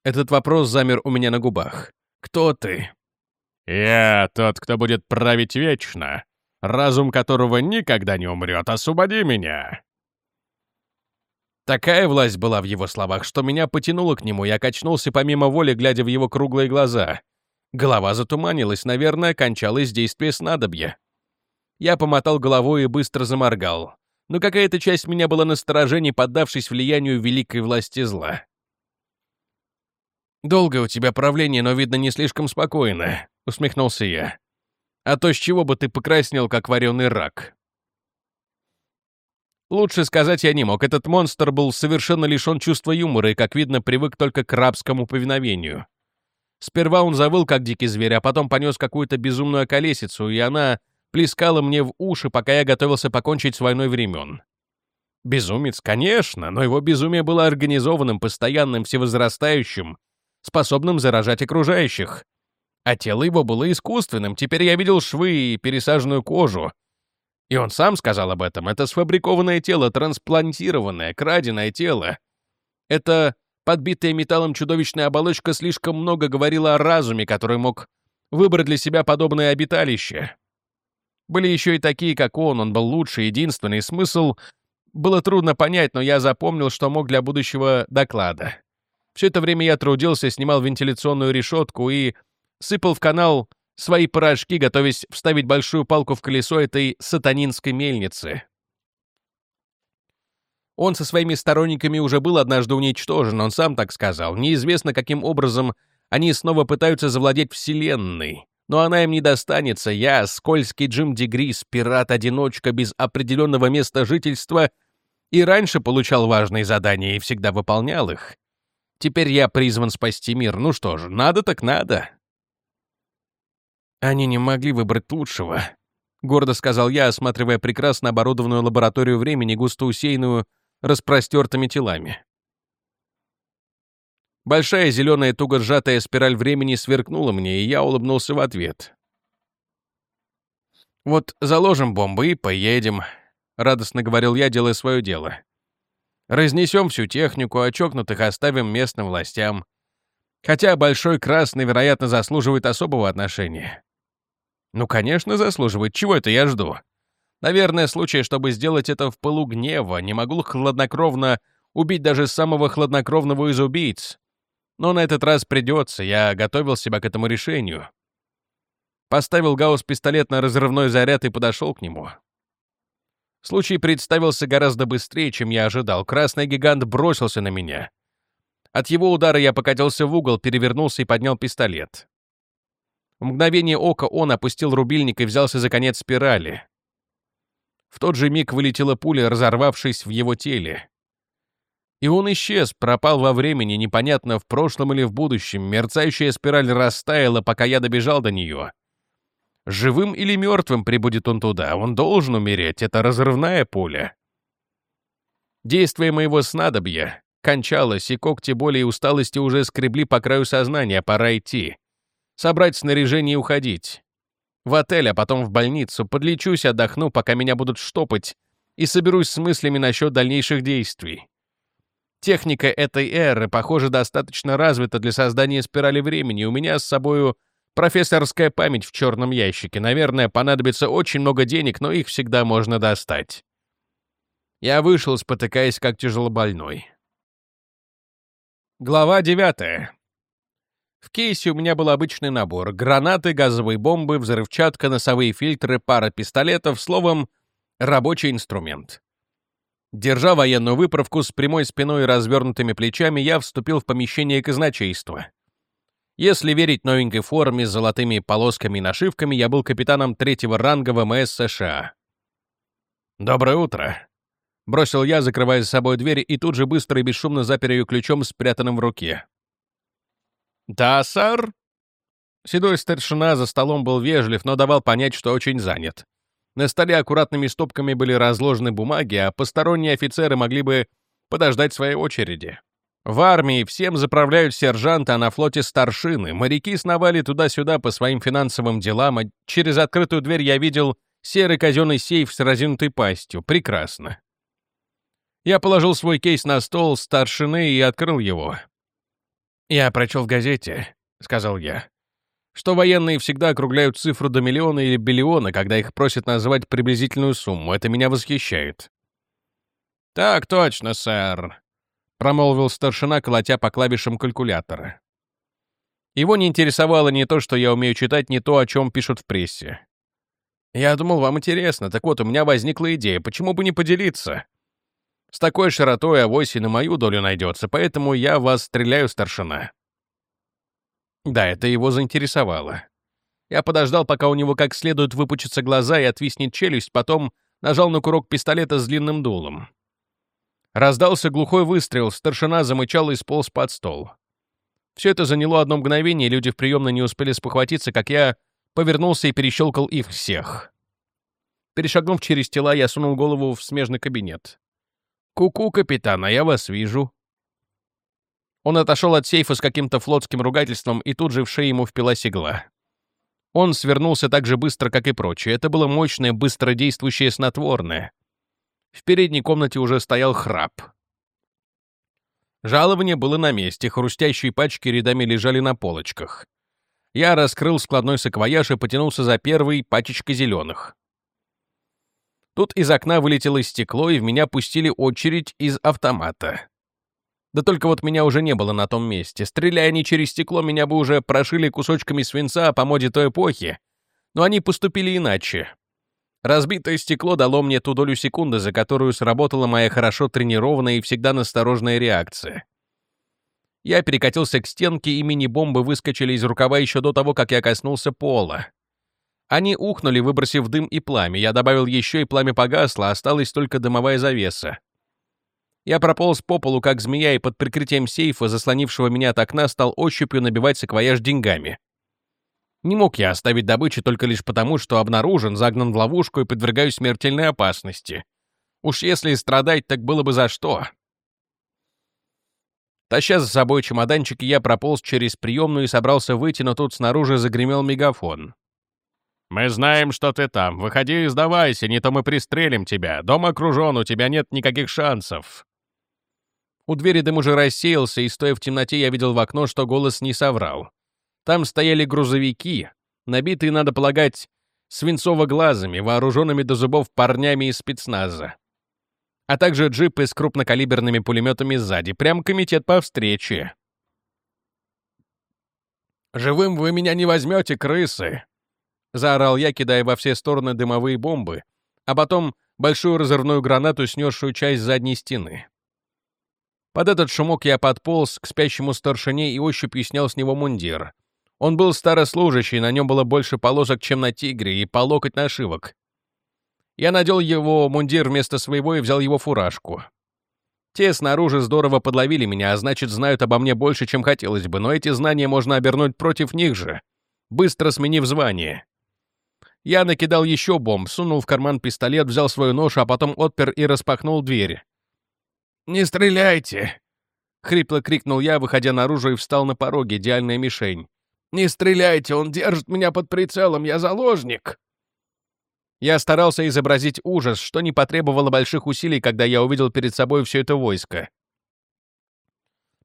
Этот вопрос замер у меня на губах. «Кто ты?» «Я тот, кто будет править вечно», разум которого никогда не умрет, освободи меня!» Такая власть была в его словах, что меня потянуло к нему, я качнулся помимо воли, глядя в его круглые глаза. Голова затуманилась, наверное, кончалось действие снадобья. Я помотал головой и быстро заморгал. Но какая-то часть меня была на стороже, поддавшись влиянию великой власти зла. «Долго у тебя правление, но, видно, не слишком спокойно», — усмехнулся я. А то с чего бы ты покраснел, как вареный рак?» Лучше сказать я не мог. Этот монстр был совершенно лишен чувства юмора и, как видно, привык только к рабскому повиновению. Сперва он завыл, как дикий зверь, а потом понес какую-то безумную колесицу, и она плескала мне в уши, пока я готовился покончить с войной времен. Безумец, конечно, но его безумие было организованным, постоянным, всевозрастающим, способным заражать окружающих. А тело его было искусственным, теперь я видел швы и пересаженную кожу, и он сам сказал об этом. Это сфабрикованное тело, трансплантированное, краденое тело. Это подбитая металлом чудовищная оболочка слишком много говорила о разуме, который мог выбрать для себя подобное обиталище. Были еще и такие, как он, он был лучший, единственный. Смысл было трудно понять, но я запомнил, что мог для будущего доклада. Все это время я трудился, снимал вентиляционную решетку и сыпал в канал свои порошки, готовясь вставить большую палку в колесо этой сатанинской мельницы. Он со своими сторонниками уже был однажды уничтожен, он сам так сказал. Неизвестно, каким образом они снова пытаются завладеть Вселенной. Но она им не достанется. Я, скользкий Джим Дегрис, пират-одиночка без определенного места жительства, и раньше получал важные задания и всегда выполнял их. Теперь я призван спасти мир. Ну что же, надо так надо. «Они не могли выбрать лучшего», — гордо сказал я, осматривая прекрасно оборудованную лабораторию времени, густо усеянную распростертыми телами. Большая зеленая туго сжатая спираль времени сверкнула мне, и я улыбнулся в ответ. «Вот заложим бомбы и поедем», — радостно говорил я, делая свое дело. «Разнесем всю технику, а чокнутых оставим местным властям. Хотя Большой Красный, вероятно, заслуживает особого отношения. Ну, конечно, заслуживает. Чего это я жду? Наверное, случай, чтобы сделать это в пылу гнева, не могу хладнокровно убить даже самого хладнокровного из убийц. Но на этот раз придется, я готовил себя к этому решению. Поставил Гаусс пистолет на разрывной заряд и подошел к нему. Случай представился гораздо быстрее, чем я ожидал. Красный гигант бросился на меня. От его удара я покатился в угол, перевернулся и поднял пистолет. В мгновение ока он опустил рубильник и взялся за конец спирали. В тот же миг вылетела пуля, разорвавшись в его теле. И он исчез, пропал во времени, непонятно, в прошлом или в будущем. Мерцающая спираль растаяла, пока я добежал до нее. Живым или мертвым прибудет он туда. Он должен умереть. Это разрывная пуля. Действие моего снадобья кончалось, и когти боли и усталости уже скребли по краю сознания. Пора идти собрать снаряжение и уходить. В отель, а потом в больницу, подлечусь, отдохну, пока меня будут штопать, и соберусь с мыслями насчет дальнейших действий. Техника этой эры, похоже, достаточно развита для создания спирали времени. У меня с собою профессорская память в черном ящике. Наверное, понадобится очень много денег, но их всегда можно достать. Я вышел, спотыкаясь, как тяжелобольной. Глава девятая. В кейсе у меня был обычный набор. Гранаты, газовые бомбы, взрывчатка, носовые фильтры, пара пистолетов, словом, рабочий инструмент. Держа военную выправку с прямой спиной и развернутыми плечами, я вступил в помещение казначейства. Если верить новенькой форме с золотыми полосками и нашивками, я был капитаном третьего ранга ВМС США. «Доброе утро», — бросил я, закрывая за собой дверь, и тут же быстро и бесшумно запер ее ключом, спрятанным в руке. «Да, сэр?» Седой старшина за столом был вежлив, но давал понять, что очень занят. На столе аккуратными стопками были разложены бумаги, а посторонние офицеры могли бы подождать своей очереди. В армии всем заправляют сержанты, а на флоте старшины. Моряки сновали туда-сюда по своим финансовым делам, а через открытую дверь я видел серый казенный сейф с разинутой пастью. Прекрасно. Я положил свой кейс на стол старшины и открыл его. «Я прочел в газете», — сказал я, «что военные всегда округляют цифру до миллиона или биллиона, когда их просят назвать приблизительную сумму. Это меня восхищает». «Так точно, сэр», — промолвил старшина, колотя по клавишам калькулятора. Его не интересовало ни то, что я умею читать, ни то, о чем пишут в прессе. «Я думал, вам интересно. Так вот, у меня возникла идея. Почему бы не поделиться?» С такой широтой авось и на мою долю найдется, поэтому я вас стреляю, старшина». Да, это его заинтересовало. Я подождал, пока у него как следует выпучатся глаза и отвиснет челюсть, потом нажал на курок пистолета с длинным дулом. Раздался глухой выстрел, старшина замычал и сполз под стол. Все это заняло одно мгновение, люди в приемной не успели спохватиться, как я повернулся и перещелкал их всех. Перешагнув через тела, я сунул голову в смежный кабинет. «Ку-ку, капитан, а я вас вижу». Он отошел от сейфа с каким-то флотским ругательством, и тут же в шею ему впилась игла. Он свернулся так же быстро, как и прочие. Это было мощное, быстродействующее снотворное. В передней комнате уже стоял храп. Жалование было на месте, хрустящие пачки рядами лежали на полочках. Я раскрыл складной саквояж и потянулся за первой пачечкой зеленых. Тут из окна вылетело стекло, и в меня пустили очередь из автомата. Да только вот меня уже не было на том месте. Стреляя они через стекло, меня бы уже прошили кусочками свинца по моде той эпохи. Но они поступили иначе. Разбитое стекло дало мне ту долю секунды, за которую сработала моя хорошо тренированная и всегда насторожная реакция. Я перекатился к стенке, и мини-бомбы выскочили из рукава еще до того, как я коснулся пола. Они ухнули, выбросив дым и пламя. Я добавил еще, и пламя погасло, осталась только дымовая завеса. Я прополз по полу, как змея, и под прикрытием сейфа, заслонившего меня от окна, стал ощупью набивать саквояж деньгами. Не мог я оставить добычу только лишь потому, что обнаружен, загнан в ловушку и подвергаюсь смертельной опасности. Уж если страдать, так было бы за что. Таща за собой чемоданчик, я прополз через приемную и собрался выйти, но тут снаружи загремел мегафон. «Мы знаем, что ты там. Выходи и сдавайся, не то мы пристрелим тебя. Дом окружен, у тебя нет никаких шансов». У двери дым уже рассеялся, и, стоя в темноте, я видел в окно, что голос не соврал. Там стояли грузовики, набитые, надо полагать, свинцово-глазами, вооруженными до зубов парнями из спецназа. А также джипы с крупнокалиберными пулеметами сзади. Прям комитет по встрече. «Живым вы меня не возьмете, крысы!» Заорал я, кидая во все стороны дымовые бомбы, а потом большую разрывную гранату, снесшую часть задней стены. Под этот шумок я подполз к спящему старшине и ощупью снял с него мундир. Он был старослужащий, на нем было больше полосок, чем на тигре, и по локоть нашивок. Я надел его мундир вместо своего и взял его фуражку. Те снаружи здорово подловили меня, а значит, знают обо мне больше, чем хотелось бы, но эти знания можно обернуть против них же, быстро сменив звание. Я накидал еще бомб, сунул в карман пистолет, взял свою нож, а потом отпер и распахнул дверь. «Не стреляйте!» — хрипло крикнул я, выходя наружу и встал на пороге, идеальная мишень. «Не стреляйте, он держит меня под прицелом, я заложник!» Я старался изобразить ужас, что не потребовало больших усилий, когда я увидел перед собой все это войско.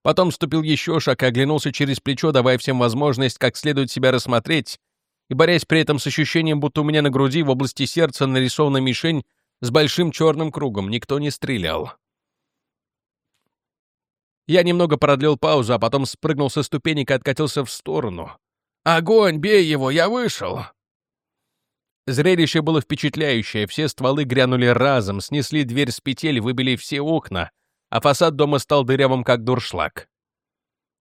Потом ступил еще шаг и оглянулся через плечо, давая всем возможность как следует себя рассмотреть, и борясь при этом с ощущением, будто у меня на груди в области сердца нарисована мишень с большим черным кругом. Никто не стрелял. Я немного продлил паузу, а потом спрыгнул со ступенек и откатился в сторону. «Огонь! Бей его! Я вышел!» Зрелище было впечатляющее. Все стволы грянули разом, снесли дверь с петель, выбили все окна, а фасад дома стал дырявым, как дуршлаг.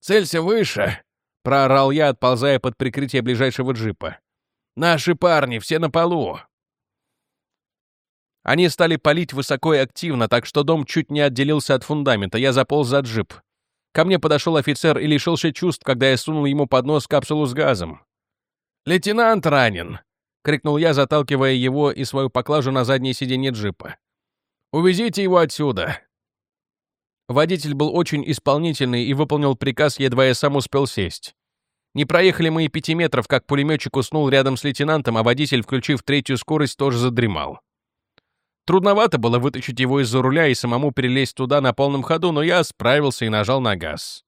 «Целься выше!» — проорал я, отползая под прикрытие ближайшего джипа. «Наши парни, все на полу!» Они стали палить высоко и активно, так что дом чуть не отделился от фундамента. Я заполз за джип. Ко мне подошел офицер и лишился чувств, когда я сунул ему под нос капсулу с газом. «Лейтенант ранен!» — крикнул я, заталкивая его и свою поклажу на заднее сиденье джипа. «Увезите его отсюда!» Водитель был очень исполнительный и выполнил приказ, едва я сам успел сесть. Не проехали мы и пяти метров, как пулеметчик уснул рядом с лейтенантом, а водитель, включив третью скорость, тоже задремал. Трудновато было вытащить его из-за руля и самому перелезть туда на полном ходу, но я справился и нажал на газ.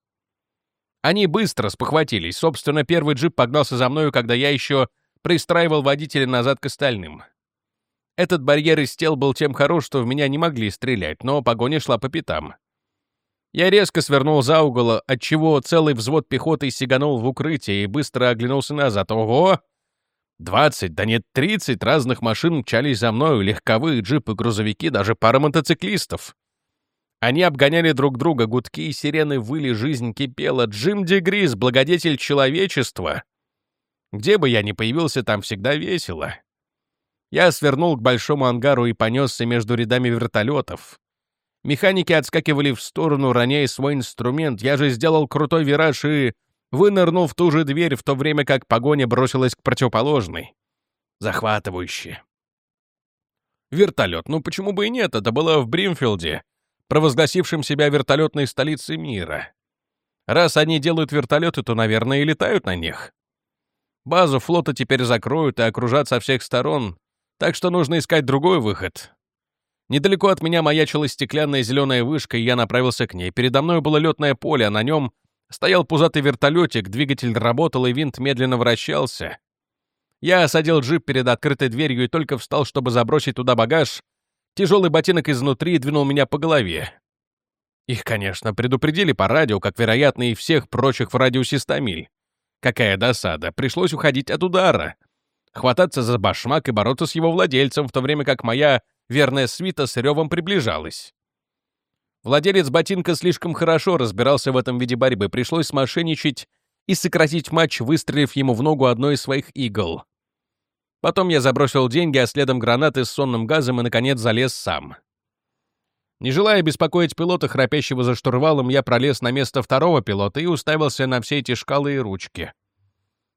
Они быстро спохватились. Собственно, первый джип погнался за мною, когда я еще пристраивал водителя назад к остальным. Этот барьер из тел был тем хорош, что в меня не могли стрелять, но погоня шла по пятам. Я резко свернул за угол, отчего целый взвод пехоты сиганул в укрытие и быстро оглянулся назад. Ого! Двадцать, да нет, тридцать разных машин мчались за мною, легковые джипы, грузовики, даже пара мотоциклистов. Они обгоняли друг друга, гудки и сирены выли, жизнь кипела. Джим Дегрис, благодетель человечества. Где бы я ни появился, там всегда весело. Я свернул к большому ангару и понесся между рядами вертолетов. Механики отскакивали в сторону, роняя свой инструмент. Я же сделал крутой вираж и вынырнул в ту же дверь, в то время как погоня бросилась к противоположной. Захватывающе. Вертолет, ну почему бы и нет, это было в Бримфилде, провозгласившем себя вертолетной столицей мира. Раз они делают вертолеты, то, наверное, и летают на них. Базу флота теперь закроют и окружат со всех сторон, так что нужно искать другой выход. Недалеко от меня маячила стеклянная зеленая вышка, и я направился к ней. Передо мной было летное поле, а на нем стоял пузатый вертолетик, двигатель работал, и винт медленно вращался. Я осадил джип перед открытой дверью и только встал, чтобы забросить туда багаж. Тяжелый ботинок изнутри двинул меня по голове. Их, конечно, предупредили по радио, как, вероятно, и всех прочих в радиусе 100 миль. Какая досада, пришлось уходить от удара. Хвататься за башмак и бороться с его владельцем, в то время как моя верная свита с ревом приближалась. Владелец ботинка слишком хорошо разбирался в этом виде борьбы, пришлось смошенничать и сократить матч, выстрелив ему в ногу одной из своих игл. Потом я забросил деньги, а следом гранаты с сонным газом и, наконец, залез сам. Не желая беспокоить пилота, храпящего за штурвалом, я пролез на место второго пилота и уставился на все эти шкалы и ручки.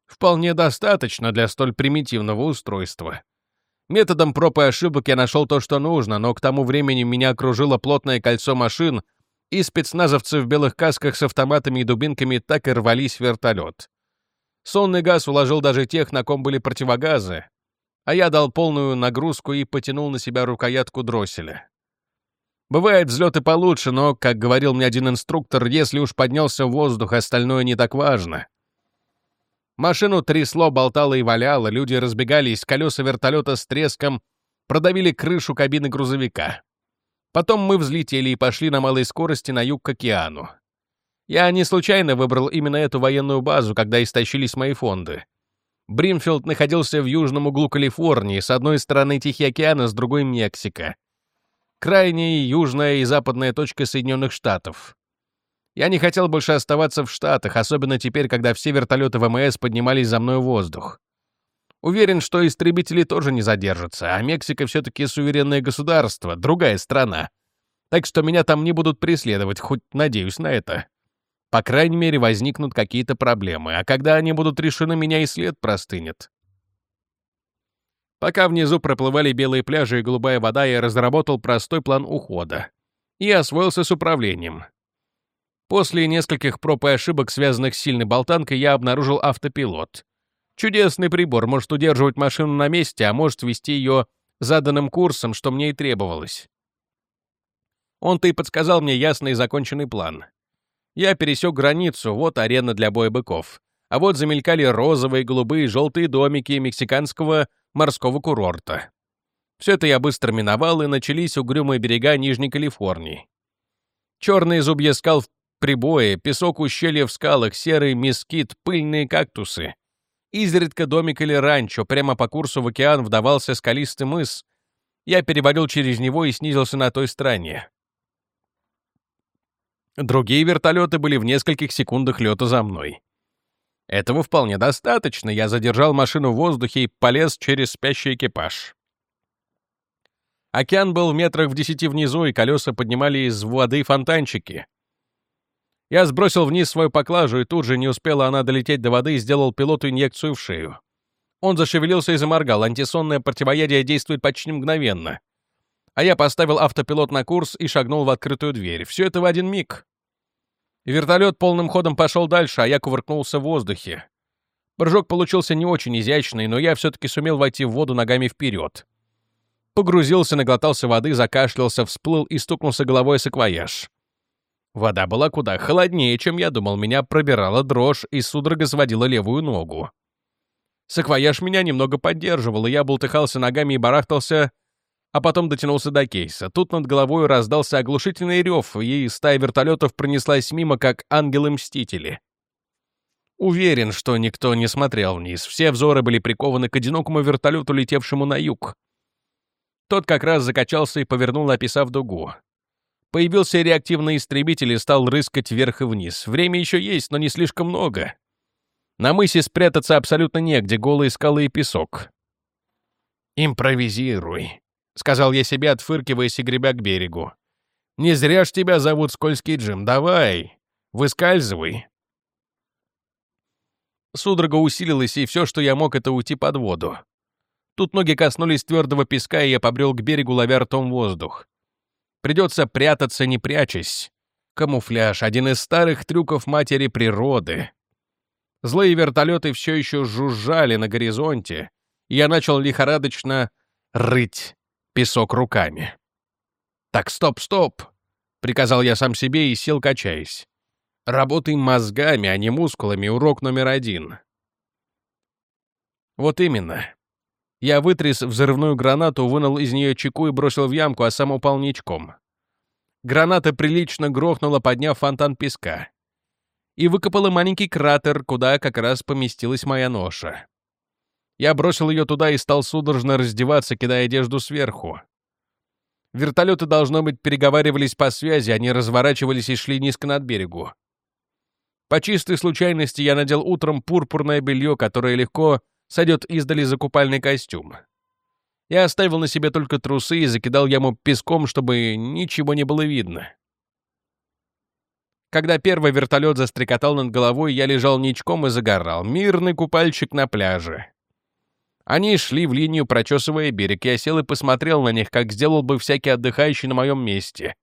Вполне достаточно для столь примитивного устройства. Методом проб и ошибок я нашел то, что нужно, но к тому времени меня окружило плотное кольцо машин, и спецназовцы в белых касках с автоматами и дубинками так и рвались в вертолет. Сонный газ уложил даже тех, на ком были противогазы, а я дал полную нагрузку и потянул на себя рукоятку дросселя. Бывает взлеты получше, но, как говорил мне один инструктор, если уж поднялся в воздух, остальное не так важно. Машину трясло, болтало и валяло, люди разбегались, колеса вертолета с треском продавили крышу кабины грузовика. Потом мы взлетели и пошли на малой скорости на юг к океану. Я не случайно выбрал именно эту военную базу, когда истощились мои фонды. Бримфилд находился в южном углу Калифорнии, с одной стороны Тихий океан, а с другой — Мексика крайняя южная и западная точка Соединенных Штатов. Я не хотел больше оставаться в Штатах, особенно теперь, когда все вертолеты ВМС поднимались за мной в воздух. Уверен, что истребители тоже не задержатся, а Мексика все-таки суверенное государство, другая страна. Так что меня там не будут преследовать, хоть надеюсь на это. По крайней мере, возникнут какие-то проблемы, а когда они будут решены, меня и след простынет. Пока внизу проплывали белые пляжи и голубая вода, я разработал простой план ухода. И освоился с управлением. После нескольких проб и ошибок, связанных с сильной болтанкой, я обнаружил автопилот. Чудесный прибор может удерживать машину на месте, а может вести ее заданным курсом, что мне и требовалось. Он-то и подсказал мне ясный и законченный план. Я пересек границу, вот арена для боя быков. А вот замелькали розовые, голубые, желтые домики мексиканского морского курорта. Все это я быстро миновал, и начались угрюмые берега Нижней Калифорнии. Черные зубья скал в прибое, песок ущелья в скалах, серый мескит, пыльные кактусы. Изредка домик или ранчо, прямо по курсу в океан вдавался скалистый мыс. Я перевалил через него и снизился на той стороне. Другие вертолеты были в нескольких секундах лета за мной. Этого вполне достаточно. Я задержал машину в воздухе и полез через спящий экипаж. Океан был в метрах в десяти внизу, и колеса поднимали из воды фонтанчики. Я сбросил вниз свою поклажу, и тут же не успела она долететь до воды и сделал пилоту инъекцию в шею. Он зашевелился и заморгал. Антисонное противоядие действует почти мгновенно. А я поставил автопилот на курс и шагнул в открытую дверь. Все это в один миг. Вертолет полным ходом пошел дальше, а я кувыркнулся в воздухе. Прыжок получился не очень изящный, но я все-таки сумел войти в воду ногами вперед. Погрузился, наглотался воды, закашлялся, всплыл и стукнулся головой с акваяж. Вода была куда холоднее, чем я думал, меня пробирала дрожь и судорога сводила левую ногу. Саквояж меня немного поддерживал, и я бултыхался ногами и барахтался, а потом дотянулся до кейса. Тут над головой раздался оглушительный рев, и стая вертолетов пронеслась мимо, как ангелы-мстители. Уверен, что никто не смотрел вниз. Все взоры были прикованы к одинокому вертолету, летевшему на юг. Тот как раз закачался и повернул, описав дугу. Появился реактивный истребитель и стал рыскать вверх и вниз. Время еще есть, но не слишком много. На мысе спрятаться абсолютно негде, голые скалы и песок. «Импровизируй», — сказал я себе, отфыркиваясь и гребя к берегу. «Не зря ж тебя зовут Скользкий Джим. Давай, выскальзывай». Судорога усилилась, и все, что я мог, это уйти под воду. Тут ноги коснулись твердого песка, и я побрел к берегу, ловя ртом воздух. Придется прятаться, не прячась. Камуфляж — один из старых трюков матери природы. Злые вертолеты все еще жужжали на горизонте, и я начал лихорадочно рыть песок руками. «Так, стоп, стоп!» — приказал я сам себе и сел, качаясь. «Работай мозгами, а не мускулами, урок номер один». Вот именно. Я вытряс взрывную гранату, вынул из нее чеку и бросил в ямку, а сам упал ничком. Граната прилично грохнула, подняв фонтан песка. И выкопала маленький кратер, куда как раз поместилась моя ноша. Я бросил ее туда и стал судорожно раздеваться, кидая одежду сверху. Вертолеты, должно быть, переговаривались по связи, они разворачивались и шли низко над берегу. По чистой случайности я надел утром пурпурное белье, которое легко сойдет издали за купальный костюм. Я оставил на себе только трусы и закидал яму песком, чтобы ничего не было видно. Когда первый вертолет застрекотал над головой, я лежал ничком и загорал. Мирный купальщик на пляже. Они шли в линию, прочесывая берег. Я сел и посмотрел на них, как сделал бы всякий отдыхающий на моем месте.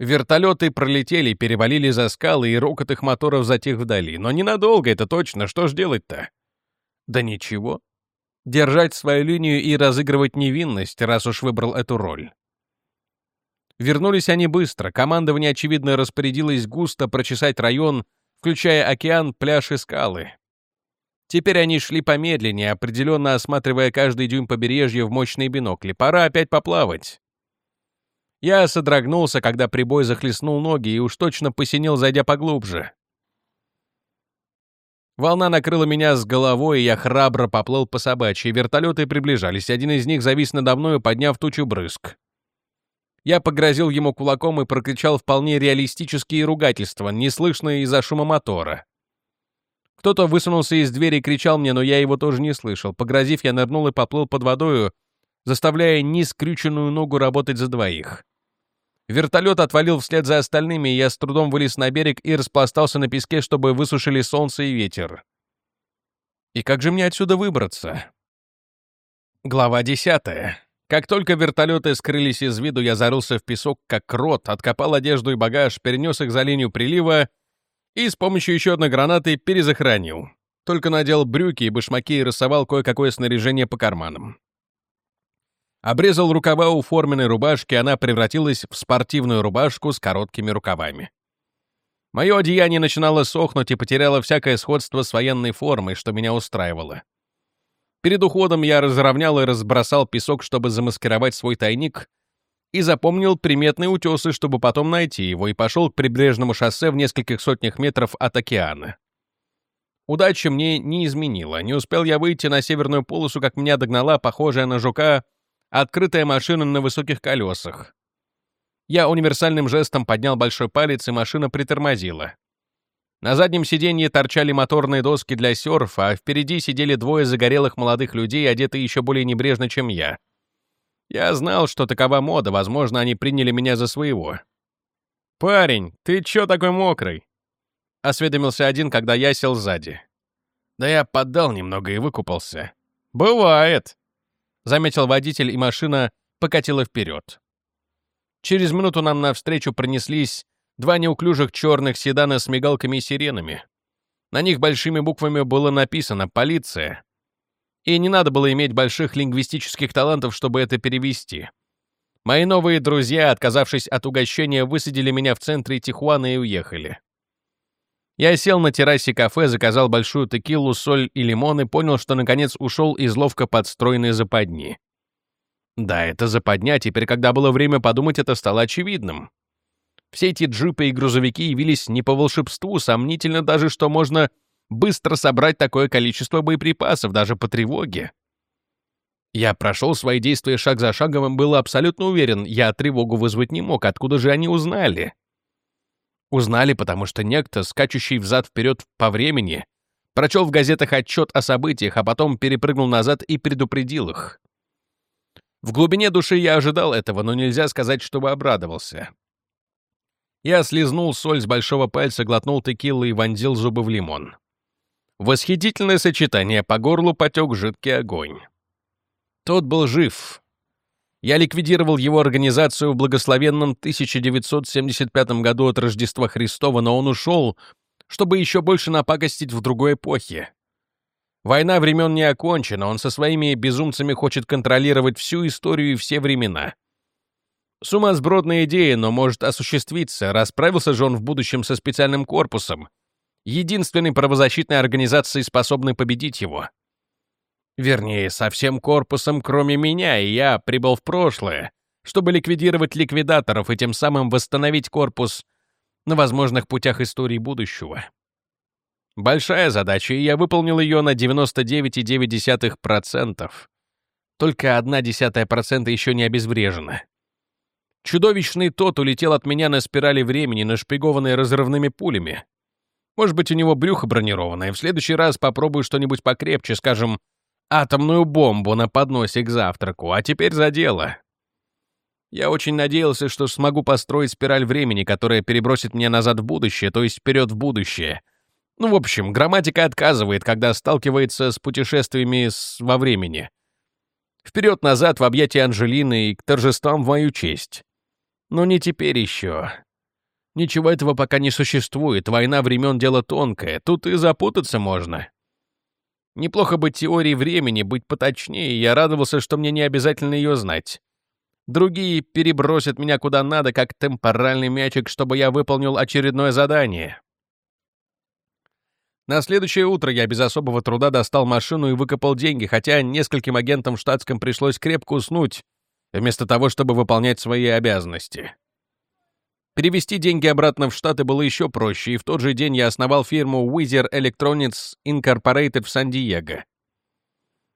Вертолеты пролетели, перевалили за скалы, и рокот их моторов затих вдали. Но ненадолго, это точно. Что ж делать-то? Да ничего. Держать свою линию и разыгрывать невинность, раз уж выбрал эту роль. Вернулись они быстро. Командование, очевидно, распорядилось густо прочесать район, включая океан, пляж и скалы. Теперь они шли помедленнее, определенно осматривая каждый дюйм побережья в мощные бинокли. Пора опять поплавать. Я содрогнулся, когда прибой захлестнул ноги и уж точно посинел, зайдя поглубже. Волна накрыла меня с головой, и я храбро поплыл по собачьей. Вертолеты приближались. Один из них завис надо мною, подняв тучу брызг. Я погрозил ему кулаком и прокричал вполне реалистические ругательства, неслышные из-за шума мотора. Кто-то высунулся из двери и кричал мне, но я его тоже не слышал. Погрозив, я нырнул и поплыл под водою, заставляя нескрюченную ногу работать за двоих. Вертолет отвалил вслед за остальными, и я с трудом вылез на берег и распластался на песке, чтобы высушили солнце и ветер. И как же мне отсюда выбраться? Глава десятая. Как только вертолеты скрылись из виду, я зарылся в песок, как крот, откопал одежду и багаж, перенес их за линию прилива и с помощью еще одной гранаты перезахоронил. Только надел брюки и башмаки и рассовал кое-какое снаряжение по карманам. Обрезал рукава у форменной рубашки, она превратилась в спортивную рубашку с короткими рукавами. Мое одеяние начинало сохнуть и потеряло всякое сходство с военной формой, что меня устраивало. Перед уходом я разровнял и разбросал песок, чтобы замаскировать свой тайник, и запомнил приметные утесы, чтобы потом найти его, и пошел к прибрежному шоссе в нескольких сотнях метров от океана. Удача мне не изменила. Не успел я выйти на северную полосу, как меня догнала похожая на жука Открытая машина на высоких колесах. Я универсальным жестом поднял большой палец, и машина притормозила. На заднем сиденье торчали моторные доски для серфа, а впереди сидели двое загорелых молодых людей, одетые еще более небрежно, чем я. Я знал, что такова мода, возможно, они приняли меня за своего. «Парень, ты чё такой мокрый?» — осведомился один, когда я сел сзади. «Да я поддал немного и выкупался». «Бывает», заметил водитель, и машина покатила вперед. Через минуту нам навстречу пронеслись два неуклюжих черных седана с мигалками и сиренами. На них большими буквами было написано «Полиция». И не надо было иметь больших лингвистических талантов, чтобы это перевести. Мои новые друзья, отказавшись от угощения, высадили меня в центре Тихуана и уехали. Я сел на террасе кафе, заказал большую текилу, соль и лимон и понял, что наконец ушел из ловко подстроенной западни. Да, это западня, теперь, когда было время подумать, это стало очевидным. Все эти джипы и грузовики явились не по волшебству, сомнительно даже, что можно быстро собрать такое количество боеприпасов, даже по тревоге. Я прошел свои действия шаг за шагом и был абсолютно уверен, я тревогу вызвать не мог, откуда же они узнали? Узнали, потому что некто, скачущий взад-вперед по времени, прочел в газетах отчет о событиях, а потом перепрыгнул назад и предупредил их. В глубине души я ожидал этого, но нельзя сказать, чтобы обрадовался. Я слезнул соль с большого пальца, глотнул текилы и вонзил зубы в лимон. Восхитительное сочетание, по горлу потек жидкий огонь. Тот был жив. Я ликвидировал его организацию в благословенном 1975 году от Рождества Христова, но он ушел, чтобы еще больше напакостить в другой эпохе. Война времен не окончена, он со своими безумцами хочет контролировать всю историю и все времена. Сумасбродная идея, но может осуществиться, расправился же он в будущем со специальным корпусом, единственной правозащитной организацией, способной победить его. Вернее, со всем корпусом, кроме меня, и я прибыл в прошлое, чтобы ликвидировать ликвидаторов и тем самым восстановить корпус на возможных путях истории будущего. Большая задача, и я выполнил ее на 99,9%. Только одна десятая процента еще не обезврежена. Чудовищный тот улетел от меня на спирали времени, нашпигованной разрывными пулями. Может быть, у него брюхо бронированное. В следующий раз попробую что-нибудь покрепче, скажем, атомную бомбу на подносе к завтраку. А теперь за дело. Я очень надеялся, что смогу построить спираль времени, которая перебросит меня назад в будущее, то есть вперед в будущее — ну, в общем, грамматика отказывает, когда сталкивается с путешествиями с... во времени. Вперед-назад в объятия Анжелины и к торжествам в мою честь. Но не теперь еще. Ничего этого пока не существует, война времен — дело тонкое, тут и запутаться можно. Неплохо бы теории времени, быть поточнее, я радовался, что мне не обязательно ее знать. Другие перебросят меня куда надо, как темпоральный мячик, чтобы я выполнил очередное задание. На следующее утро я без особого труда достал машину и выкопал деньги, хотя нескольким агентам в штатском пришлось крепко уснуть, вместо того, чтобы выполнять свои обязанности. Перевести деньги обратно в Штаты было еще проще, и в тот же день я основал фирму Wizard Electronics Incorporated в Сан-Диего.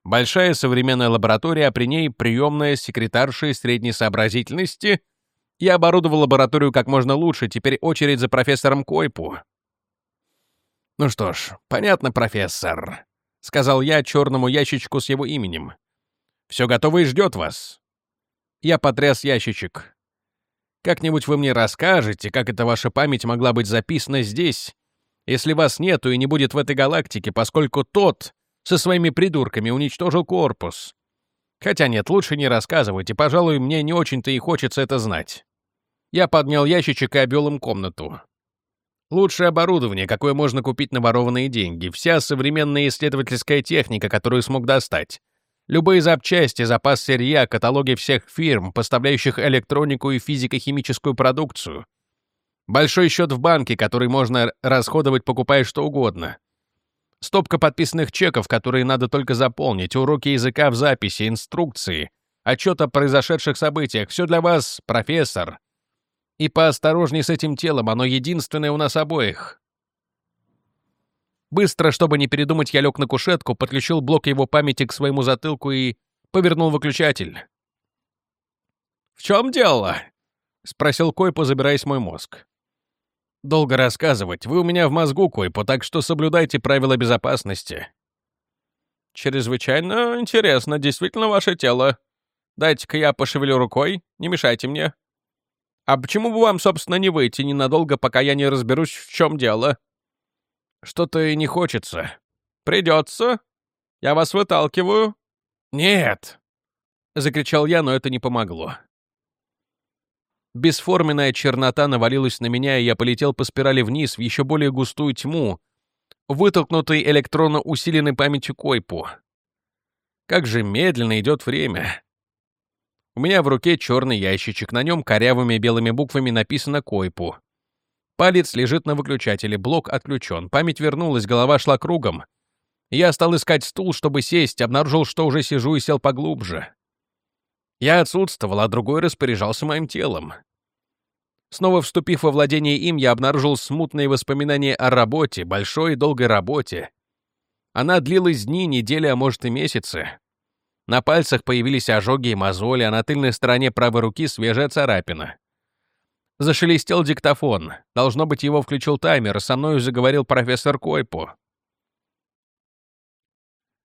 Большая современная лаборатория, а при ней приемная секретарши средней сообразительности. Я оборудовал лабораторию как можно лучше, теперь очередь за профессором Койпу. «Ну что ж, понятно, профессор», — сказал я черному ящичку с его именем. «Все готово и ждет вас». Я потряс ящичек. «Как-нибудь вы мне расскажете, как эта ваша память могла быть записана здесь, если вас нету и не будет в этой галактике, поскольку тот со своими придурками уничтожил корпус. Хотя нет, лучше не рассказывайте, пожалуй, мне не очень-то и хочется это знать». Я поднял ящичек и обвел им комнату. Лучшее оборудование, какое можно купить на ворованные деньги, вся современная исследовательская техника, которую смог достать. Любые запчасти, запас сырья, каталоги всех фирм, поставляющих электронику и физико-химическую продукцию. Большой счет в банке, который можно расходовать, покупая что угодно. Стопка подписанных чеков, которые надо только заполнить, уроки языка в записи, инструкции, отчет о произошедших событиях. Все для вас, профессор. И поосторожней с этим телом, оно единственное у нас обоих. Быстро, чтобы не передумать, я лег на кушетку, подключил блок его памяти к своему затылку и повернул выключатель. «В чем дело?» — спросил Койпо, забираясь мой мозг. «Долго рассказывать. Вы у меня в мозгу, Койпо, так что соблюдайте правила безопасности». «Чрезвычайно интересно, действительно ваше тело. Дайте-ка я пошевелю рукой, не мешайте мне». А почему бы вам, собственно, не выйти ненадолго, пока я не разберусь, в чем дело? Что-то и не хочется. Придется. Я вас выталкиваю. Нет! Закричал я, но это не помогло. Бесформенная чернота навалилась на меня, и я полетел по спирали вниз в еще более густую тьму, вытолкнутый электронно усиленной памятью Койпу. Как же медленно идет время. У меня в руке черный ящичек, на нем корявыми белыми буквами написано «Койпу». Палец лежит на выключателе, блок отключен, память вернулась, голова шла кругом. Я стал искать стул, чтобы сесть, обнаружил, что уже сижу и сел поглубже. Я отсутствовал, а другой распоряжался моим телом. Снова вступив во владение им, я обнаружил смутные воспоминания о работе, большой и долгой работе. Она длилась дни, недели, а может и месяцы. На пальцах появились ожоги и мозоли, а на тыльной стороне правой руки свежая царапина. Зашелестел диктофон. Должно быть, его включил таймер, со мною заговорил профессор Койпу.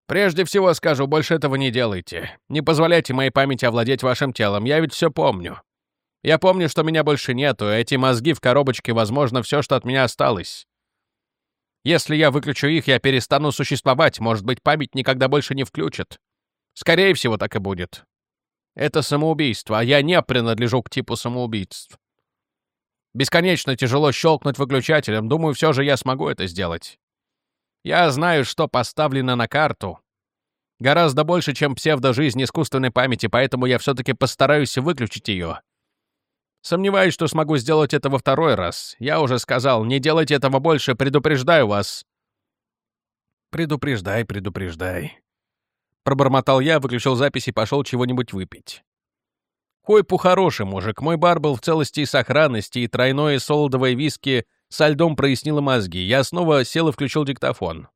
Прежде всего скажу, больше этого не делайте. Не позволяйте моей памяти овладеть вашим телом, я ведь все помню. Я помню, что меня больше нету, эти мозги в коробочке, возможно, все, что от меня осталось. Если я выключу их, я перестану существовать, может быть, память никогда больше не включат. Скорее всего, так и будет. Это самоубийство, а я не принадлежу к типу самоубийств. Бесконечно тяжело щелкнуть выключателем, думаю, все же я смогу это сделать. Я знаю, что поставлено на карту. Гораздо больше, чем псевдожизнь искусственной памяти, поэтому я все-таки постараюсь выключить ее. Сомневаюсь, что смогу сделать это во второй раз. Я уже сказал, не делайте этого больше, предупреждаю вас. Предупреждай, предупреждай. Пробормотал я, выключил запись и пошел чего-нибудь выпить. Койпу хороший мужик, мой бар был в целости и сохранности, и тройное солодовое виски со льдом прояснило мозги. Я снова сел и включил диктофон.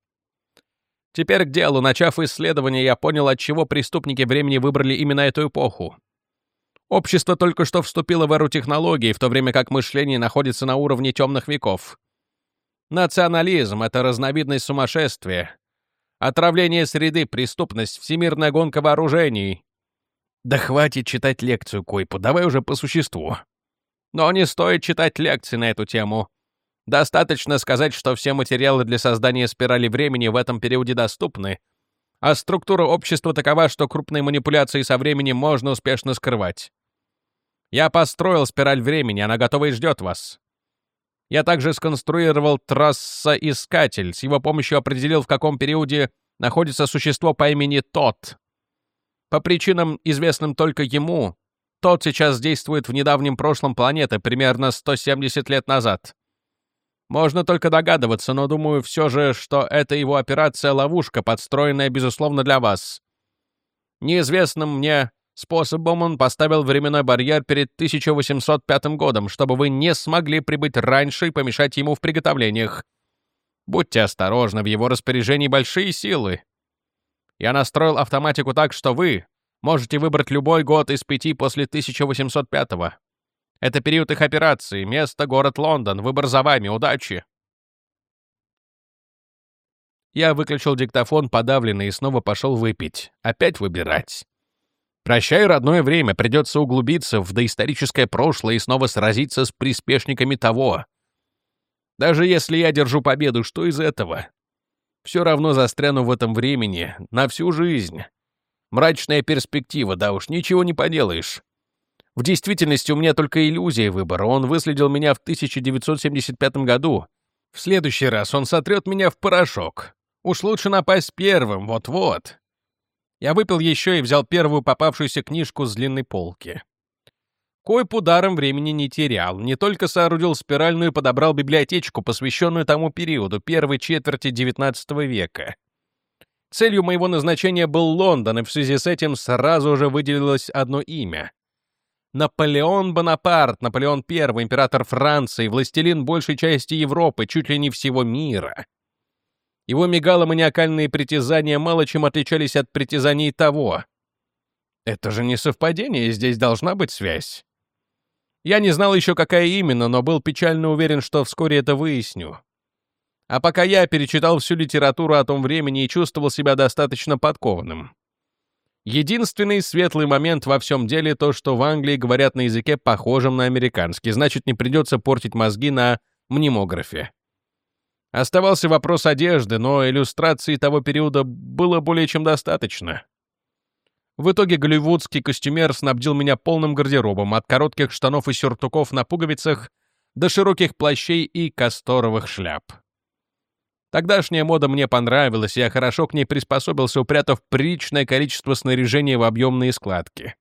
Теперь к делу. Начав исследование, я понял, от чего преступники времени выбрали именно эту эпоху. Общество только что вступило в эру технологий, в то время как мышление находится на уровне темных веков. Национализм — это разновидность сумасшествия. Отравление среды, преступность, всемирная гонка вооружений. Да хватит читать лекцию, Койпу, давай уже по существу. Но не стоит читать лекции на эту тему. Достаточно сказать, что все материалы для создания спирали времени в этом периоде доступны, а структура общества такова, что крупные манипуляции со временем можно успешно скрывать. Я построил спираль времени, она готова и ждет вас. Я также сконструировал трассоискатель, с его помощью определил, в каком периоде находится существо по имени Тот, по причинам, известным только ему, тот сейчас действует в недавнем прошлом планеты, примерно 170 лет назад. Можно только догадываться, но думаю все же, что это его операция-ловушка, подстроенная, безусловно, для вас. Неизвестным мне способом он поставил временной барьер перед 1805 годом, чтобы вы не смогли прибыть раньше и помешать ему в приготовлениях. Будьте осторожны, в его распоряжении большие силы. Я настроил автоматику так, что вы можете выбрать любой год из пяти после 1805-го. Это период их операции, место — город Лондон, выбор за вами, удачи!» Я выключил диктофон подавленный и снова пошел выпить. Опять выбирать. Прощай, родное время, придется углубиться в доисторическое прошлое и снова сразиться с приспешниками того. Даже если я держу победу, что из этого? Все равно застряну в этом времени на всю жизнь. Мрачная перспектива, да уж, ничего не поделаешь. В действительности у меня только иллюзия выбора. Он выследил меня в 1975 году. В следующий раз он сотрет меня в порошок. Уж лучше напасть первым, вот-вот. Я выпил еще и взял первую попавшуюся книжку с длинной полки. Койп ударом времени не терял, не только соорудил спиральную и подобрал библиотечку, посвященную тому периоду, первой четверти XIX века. Целью моего назначения был Лондон, и в связи с этим сразу же выделилось одно имя. Наполеон Бонапарт, Наполеон I, император Франции, властелин большей части Европы, чуть ли не всего мира. Его мегало-маниакальные притязания мало чем отличались от притязаний того. Это же не совпадение, здесь должна быть связь. Я не знал еще, какая именно, но был печально уверен, что вскоре это выясню. А пока я перечитал всю литературу о том времени и чувствовал себя достаточно подкованным. Единственный светлый момент во всем деле то, что в Англии говорят на языке, похожем на американский, значит, не придется портить мозги на мнемографе. Оставался вопрос одежды, но иллюстрации того периода было более чем достаточно. В итоге голливудский костюмер снабдил меня полным гардеробом, от коротких штанов и сюртуков на пуговицах до широких плащей и касторовых шляп. Тогдашняя мода мне понравилась, я хорошо к ней приспособился, упрятав приличное количество снаряжения в объемные складки.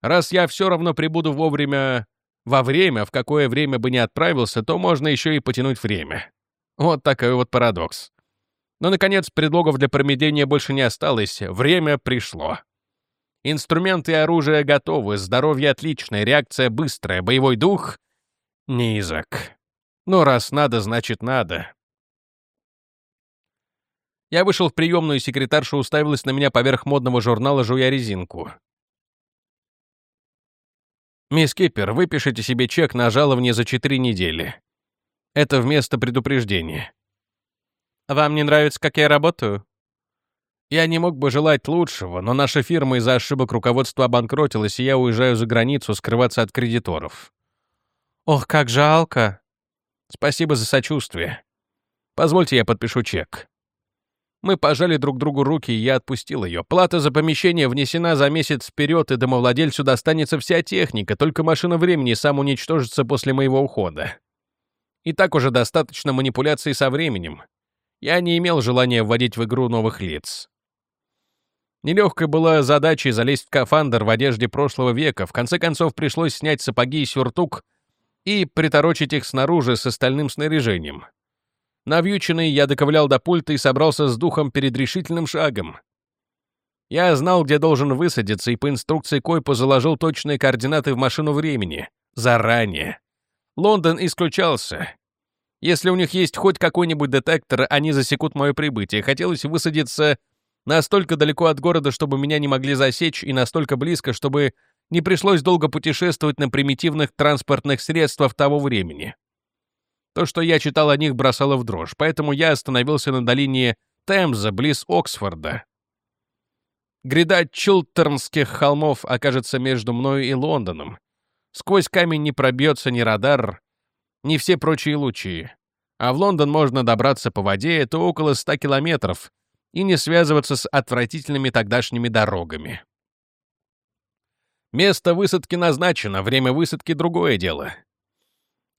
Раз я все равно прибуду вовремя... во время, в какое время бы не отправился, то можно еще и потянуть время. Вот такой вот парадокс. Но, наконец, предлогов для промедления больше не осталось. Время пришло. Инструменты и оружие готовы, здоровье отличное, реакция быстрая, боевой дух низок. Но раз надо, значит надо. Я вышел в приемную, и секретарша уставилась на меня поверх модного журнала, жуя резинку. «Мисс Киппер, выпишите себе чек на жалование за четыре недели. Это вместо предупреждения. Вам не нравится, как я работаю? Я не мог бы желать лучшего, но наша фирма из-за ошибок руководства обанкротилась, и я уезжаю за границу скрываться от кредиторов. Ох, как жалко. Спасибо за сочувствие. Позвольте, я подпишу чек. Мы пожали друг другу руки, и я отпустил ее. Плата за помещение внесена за месяц вперед, и домовладельцу достанется вся техника, только машина времени сам уничтожится после моего ухода. И так уже достаточно манипуляций со временем. Я не имел желания вводить в игру новых лиц. Нелегкой была задача залезть в кафандр в одежде прошлого века. В конце концов, пришлось снять сапоги и сюртук и приторочить их снаружи с остальным снаряжением. Навьюченный, я доковылял до пульта и собрался с духом перед решительным шагом. Я знал, где должен высадиться, и по инструкции Койпа заложил точные координаты в машину времени. Заранее. Лондон исключался. Если у них есть хоть какой-нибудь детектор, они засекут мое прибытие. Хотелось высадиться настолько далеко от города, чтобы меня не могли засечь, и настолько близко, чтобы не пришлось долго путешествовать на примитивных транспортных средствах того времени. То, что я читал о них, бросало в дрожь, поэтому я остановился на долине Темза, близ Оксфорда. Гряда Чилтернских холмов окажется между мною и Лондоном. Сквозь камень не пробьется ни радар, ни все прочие лучи. А в Лондон можно добраться по воде, это около ста километров, и не связываться с отвратительными тогдашними дорогами. Место высадки назначено, время высадки — другое дело.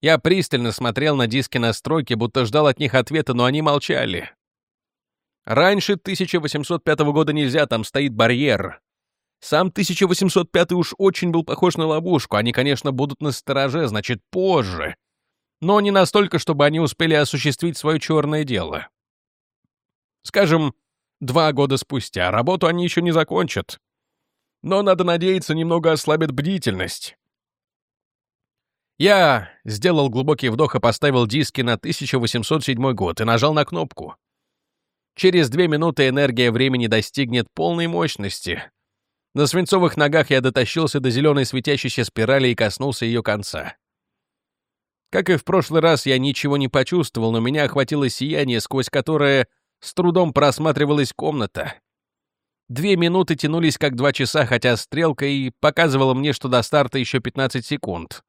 Я пристально смотрел на диски настройки, будто ждал от них ответа, но они молчали. Раньше 1805 года нельзя, там стоит барьер. Сам 1805 уж очень был похож на ловушку. Они, конечно, будут на стороже, значит, позже. Но не настолько, чтобы они успели осуществить свое черное дело. Скажем, два года спустя. Работу они еще не закончат. Но, надо надеяться, немного ослабят бдительность. Я сделал глубокий вдох и поставил диски на 1807 год и нажал на кнопку. Через две минуты энергия времени достигнет полной мощности. На свинцовых ногах я дотащился до зеленой светящейся спирали и коснулся ее конца. Как и в прошлый раз, я ничего не почувствовал, но меня охватило сияние, сквозь которое с трудом просматривалась комната. Две минуты тянулись как два часа, хотя стрелка и показывала мне, что до старта еще 15 секунд.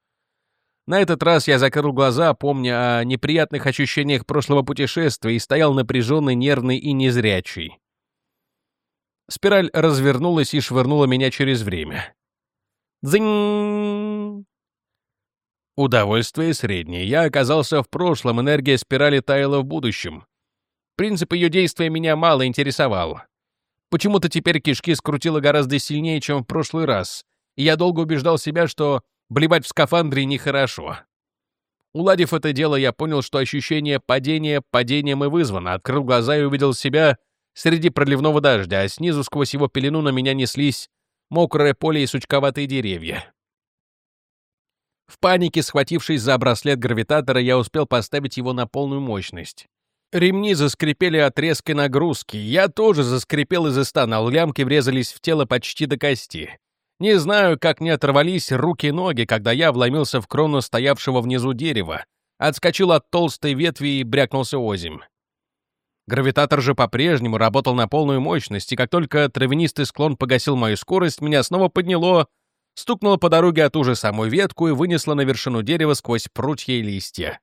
На этот раз я закрыл глаза, помня о неприятных ощущениях прошлого путешествия, и стоял напряженный, нервный и незрячий. Спираль развернулась и швырнула меня через время. Дзинь! Удовольствие среднее. Я оказался в прошлом, энергия спирали таяла в будущем. Принцип ее действия меня мало интересовал. Почему-то теперь кишки скрутило гораздо сильнее, чем в прошлый раз, и я долго убеждал себя, что Блевать в скафандре нехорошо. Уладив это дело, я понял, что ощущение падения падением и вызвано. Открыл глаза и увидел себя среди проливного дождя, а снизу сквозь его пелену на меня неслись мокрое поле и сучковатые деревья. В панике, схватившись за браслет гравитатора, я успел поставить его на полную мощность. Ремни заскрипели от резкой нагрузки. Я тоже заскрипел и застонал. Лямки врезались в тело почти до кости. Не знаю, как мне оторвались руки-ноги, когда я вломился в крону стоявшего внизу дерева, отскочил от толстой ветви и брякнулся озимь. Гравитатор же по-прежнему работал на полную мощность, и как только травянистый склон погасил мою скорость, меня снова подняло, стукнуло по дороге от ту же самую ветку и вынесло на вершину дерева сквозь прутья и листья.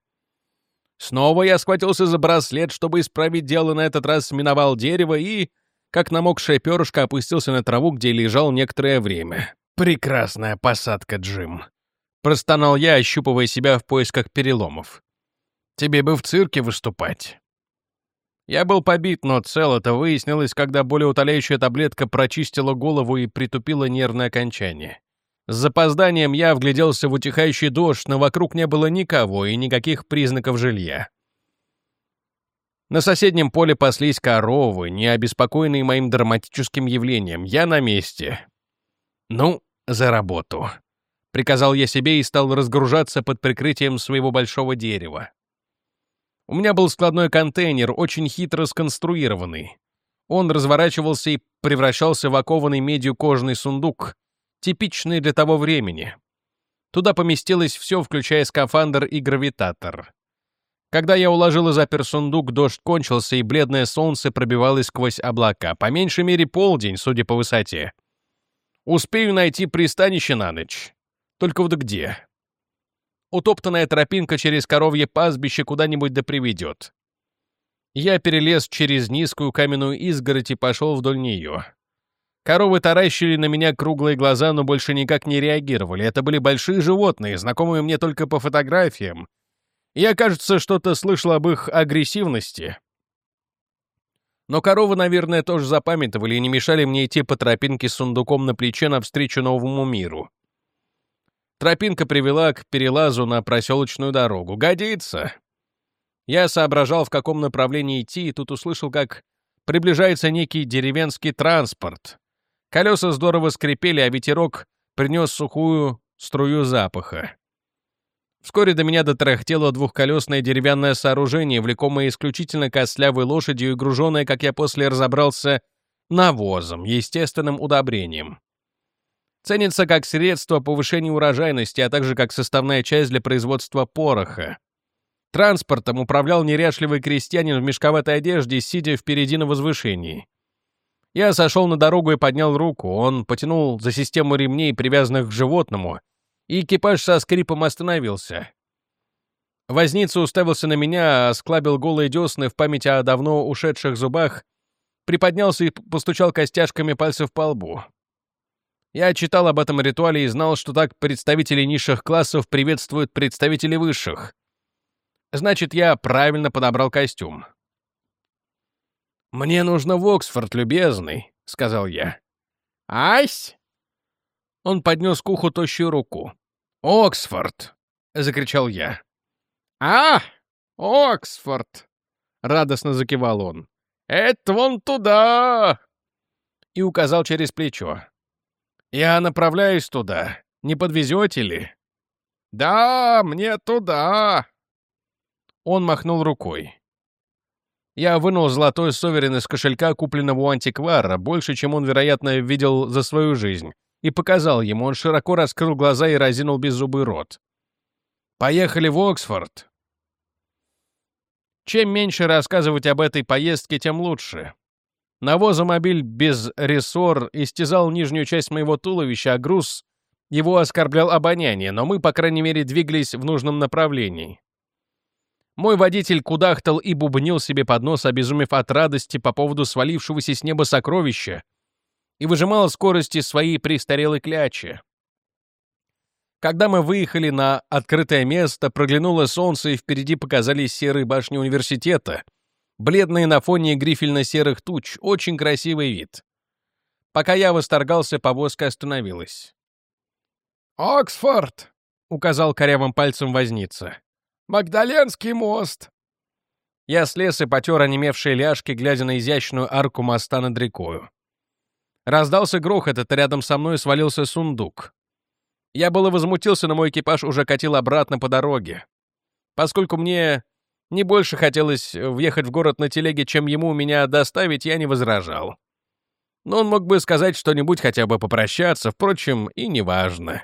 Снова я схватился за браслет, чтобы исправить дело, на этот раз миновал дерево и как намокшее перышко опустился на траву, где лежал некоторое время. «Прекрасная посадка, Джим!» Простонал я, ощупывая себя в поисках переломов. «Тебе бы в цирке выступать!» Я был побит, но цел это выяснилось, когда болеутоляющая таблетка прочистила голову и притупила нервное окончание. С запозданием я вгляделся в утихающий дождь, но вокруг не было никого и никаких признаков жилья. На соседнем поле паслись коровы, не обеспокоенные моим драматическим явлением. Я на месте. Ну, за работу. Приказал я себе и стал разгружаться под прикрытием своего большого дерева. У меня был складной контейнер, очень хитро сконструированный. Он разворачивался и превращался в окованный медью кожаный сундук, типичный для того времени. Туда поместилось все, включая скафандр и гравитатор. Когда я уложил и запер сундук, дождь кончился, и бледное солнце пробивалось сквозь облака. По меньшей мере полдень, судя по высоте. Успею найти пристанище на ночь. Только вот где? Утоптанная тропинка через коровье пастбище куда-нибудь да приведет. Я перелез через низкую каменную изгородь и пошел вдоль нее. Коровы таращили на меня круглые глаза, но больше никак не реагировали. Это были большие животные, знакомые мне только по фотографиям, я, кажется, что-то слышал об их агрессивности. Но коровы, наверное, тоже запамятовали и не мешали мне идти по тропинке с сундуком на плече навстречу новому миру. Тропинка привела к перелазу на проселочную дорогу. Годится. Я соображал, в каком направлении идти, и тут услышал, как приближается некий деревенский транспорт. Колеса здорово скрипели, а ветерок принес сухую струю запаха. Вскоре до меня дотрахтело двухколесное деревянное сооружение, влекомое исключительно костлявой лошадью и груженное, как я после разобрался, навозом, естественным удобрением. Ценится как средство повышения урожайности, а также как составная часть для производства пороха. Транспортом управлял неряшливый крестьянин в мешковатой одежде, сидя впереди на возвышении. Я сошел на дорогу и поднял руку. Он потянул за систему ремней, привязанных к животному — и экипаж со скрипом остановился. Возница уставился на меня, осклабил голые десны в память о давно ушедших зубах, приподнялся и постучал костяшками пальцев по лбу. Я читал об этом ритуале и знал, что так представители низших классов приветствуют представителей высших. Значит, я правильно подобрал костюм. «Мне нужно в Оксфорд, любезный», — сказал я. «Ась!» Он поднес к уху тощую руку. «Оксфорд!» — закричал я. «А, Оксфорд!» — радостно закивал он. «Это вон туда!» И указал через плечо. «Я направляюсь туда. Не подвезете ли?» «Да, мне туда!» Он махнул рукой. Я вынул золотой соверен из кошелька, купленного у антиквара, больше, чем он, вероятно, видел за свою жизнь, и показал ему. Он широко раскрыл глаза и разинул беззубый рот. «Поехали в Оксфорд!» Чем меньше рассказывать об этой поездке, тем лучше. Навозомобиль без рессор истязал нижнюю часть моего туловища, а груз его оскорблял обоняние, но мы, по крайней мере, двигались в нужном направлении. Мой водитель кудахтал и бубнил себе под нос, обезумев от радости по поводу свалившегося с неба сокровища, и выжимала скорости своей престарелой клячи. Когда мы выехали на открытое место, проглянуло солнце, и впереди показались серые башни университета, бледные на фоне грифельно-серых туч, очень красивый вид. Пока я восторгался, повозка остановилась. «Оксфорд!» — указал корявым пальцем возница. «Магдаленский мост!» Я слез и потер онемевшие ляжки, глядя на изящную арку моста над рекою. Раздался грохот, это рядом со мной свалился сундук. Я было возмутился, но мой экипаж уже катил обратно по дороге. Поскольку мне не больше хотелось въехать в город на телеге, чем ему меня доставить, я не возражал. Но он мог бы сказать что-нибудь, хотя бы попрощаться, впрочем, и неважно.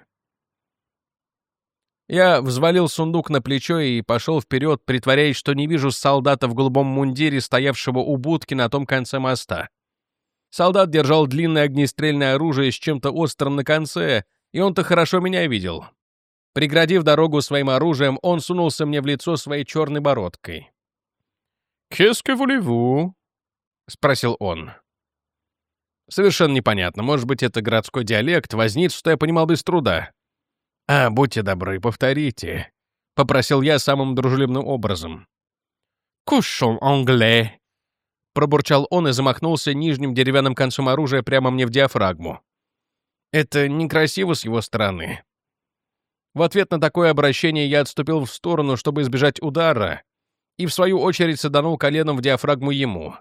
Я взвалил сундук на плечо и пошел вперед, притворяясь, что не вижу солдата в голубом мундире, стоявшего у будки на том конце моста. Солдат держал длинное огнестрельное оружие с чем-то острым на конце, и он-то хорошо меня видел. Преградив дорогу своим оружием, он сунулся мне в лицо своей черной бородкой. «Qu'est-ce que voulez-vous?» — спросил он. Совершенно непонятно. Может быть, это городской диалект, возниц, что я понимал без труда. «А, будьте добры, повторите», — попросил я самым дружелюбным образом. «Кушон англais», Пробурчал он и замахнулся нижним деревянным концом оружия прямо мне в диафрагму. Это некрасиво с его стороны. В ответ на такое обращение я отступил в сторону, чтобы избежать удара, и в свою очередь саданул коленом в диафрагму ему.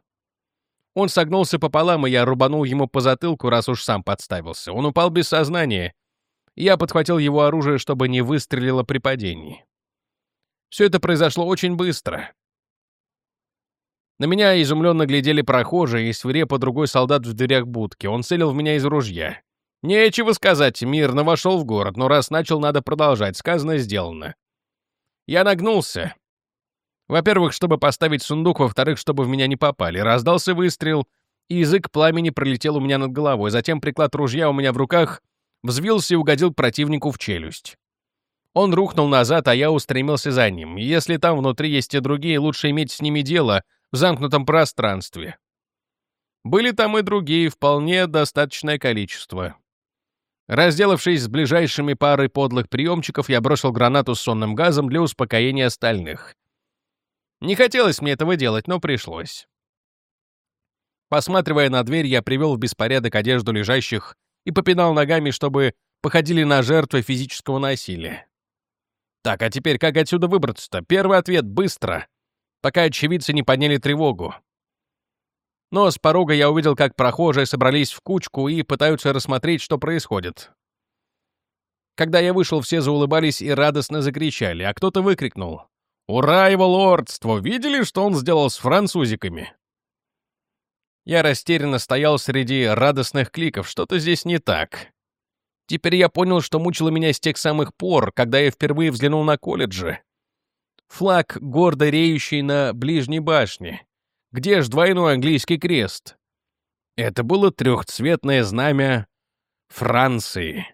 Он согнулся пополам, и я рубанул ему по затылку, раз уж сам подставился. Он упал без сознания. Я подхватил его оружие, чтобы не выстрелило при падении. Все это произошло очень быстро. На меня изумленно глядели прохожие и свирепо другой солдат в дверях будки. Он целил в меня из ружья. Нечего сказать, мирно вошел в город, но раз начал, надо продолжать. Сказано, сделано. Я нагнулся. Во-первых, чтобы поставить сундук, во-вторых, чтобы в меня не попали. Раздался выстрел, и язык пламени пролетел у меня над головой. Затем приклад ружья у меня в руках взвился и угодил противнику в челюсть. Он рухнул назад, а я устремился за ним. Если там внутри есть и другие, лучше иметь с ними дело в замкнутом пространстве. Были там и другие, вполне достаточное количество. Разделавшись с ближайшими парой подлых приемчиков, я бросил гранату с сонным газом для успокоения остальных. Не хотелось мне этого делать, но пришлось. Посматривая на дверь, я привел в беспорядок одежду лежащих и попинал ногами, чтобы походили на жертвы физического насилия. Так, а теперь как отсюда выбраться-то? Первый ответ — быстро, пока очевидцы не подняли тревогу. Но с порога я увидел, как прохожие собрались в кучку и пытаются рассмотреть, что происходит. Когда я вышел, все заулыбались и радостно закричали, а кто-то выкрикнул. «Ура его лордству! Видели, что он сделал с французиками?» Я растерянно стоял среди радостных кликов, что-то здесь не так. Теперь я понял, что мучило меня с тех самых пор, когда я впервые взглянул на колледжи. Флаг, гордо реющий на ближней башне. Где ж двойной английский крест? Это было трехцветное знамя Франции.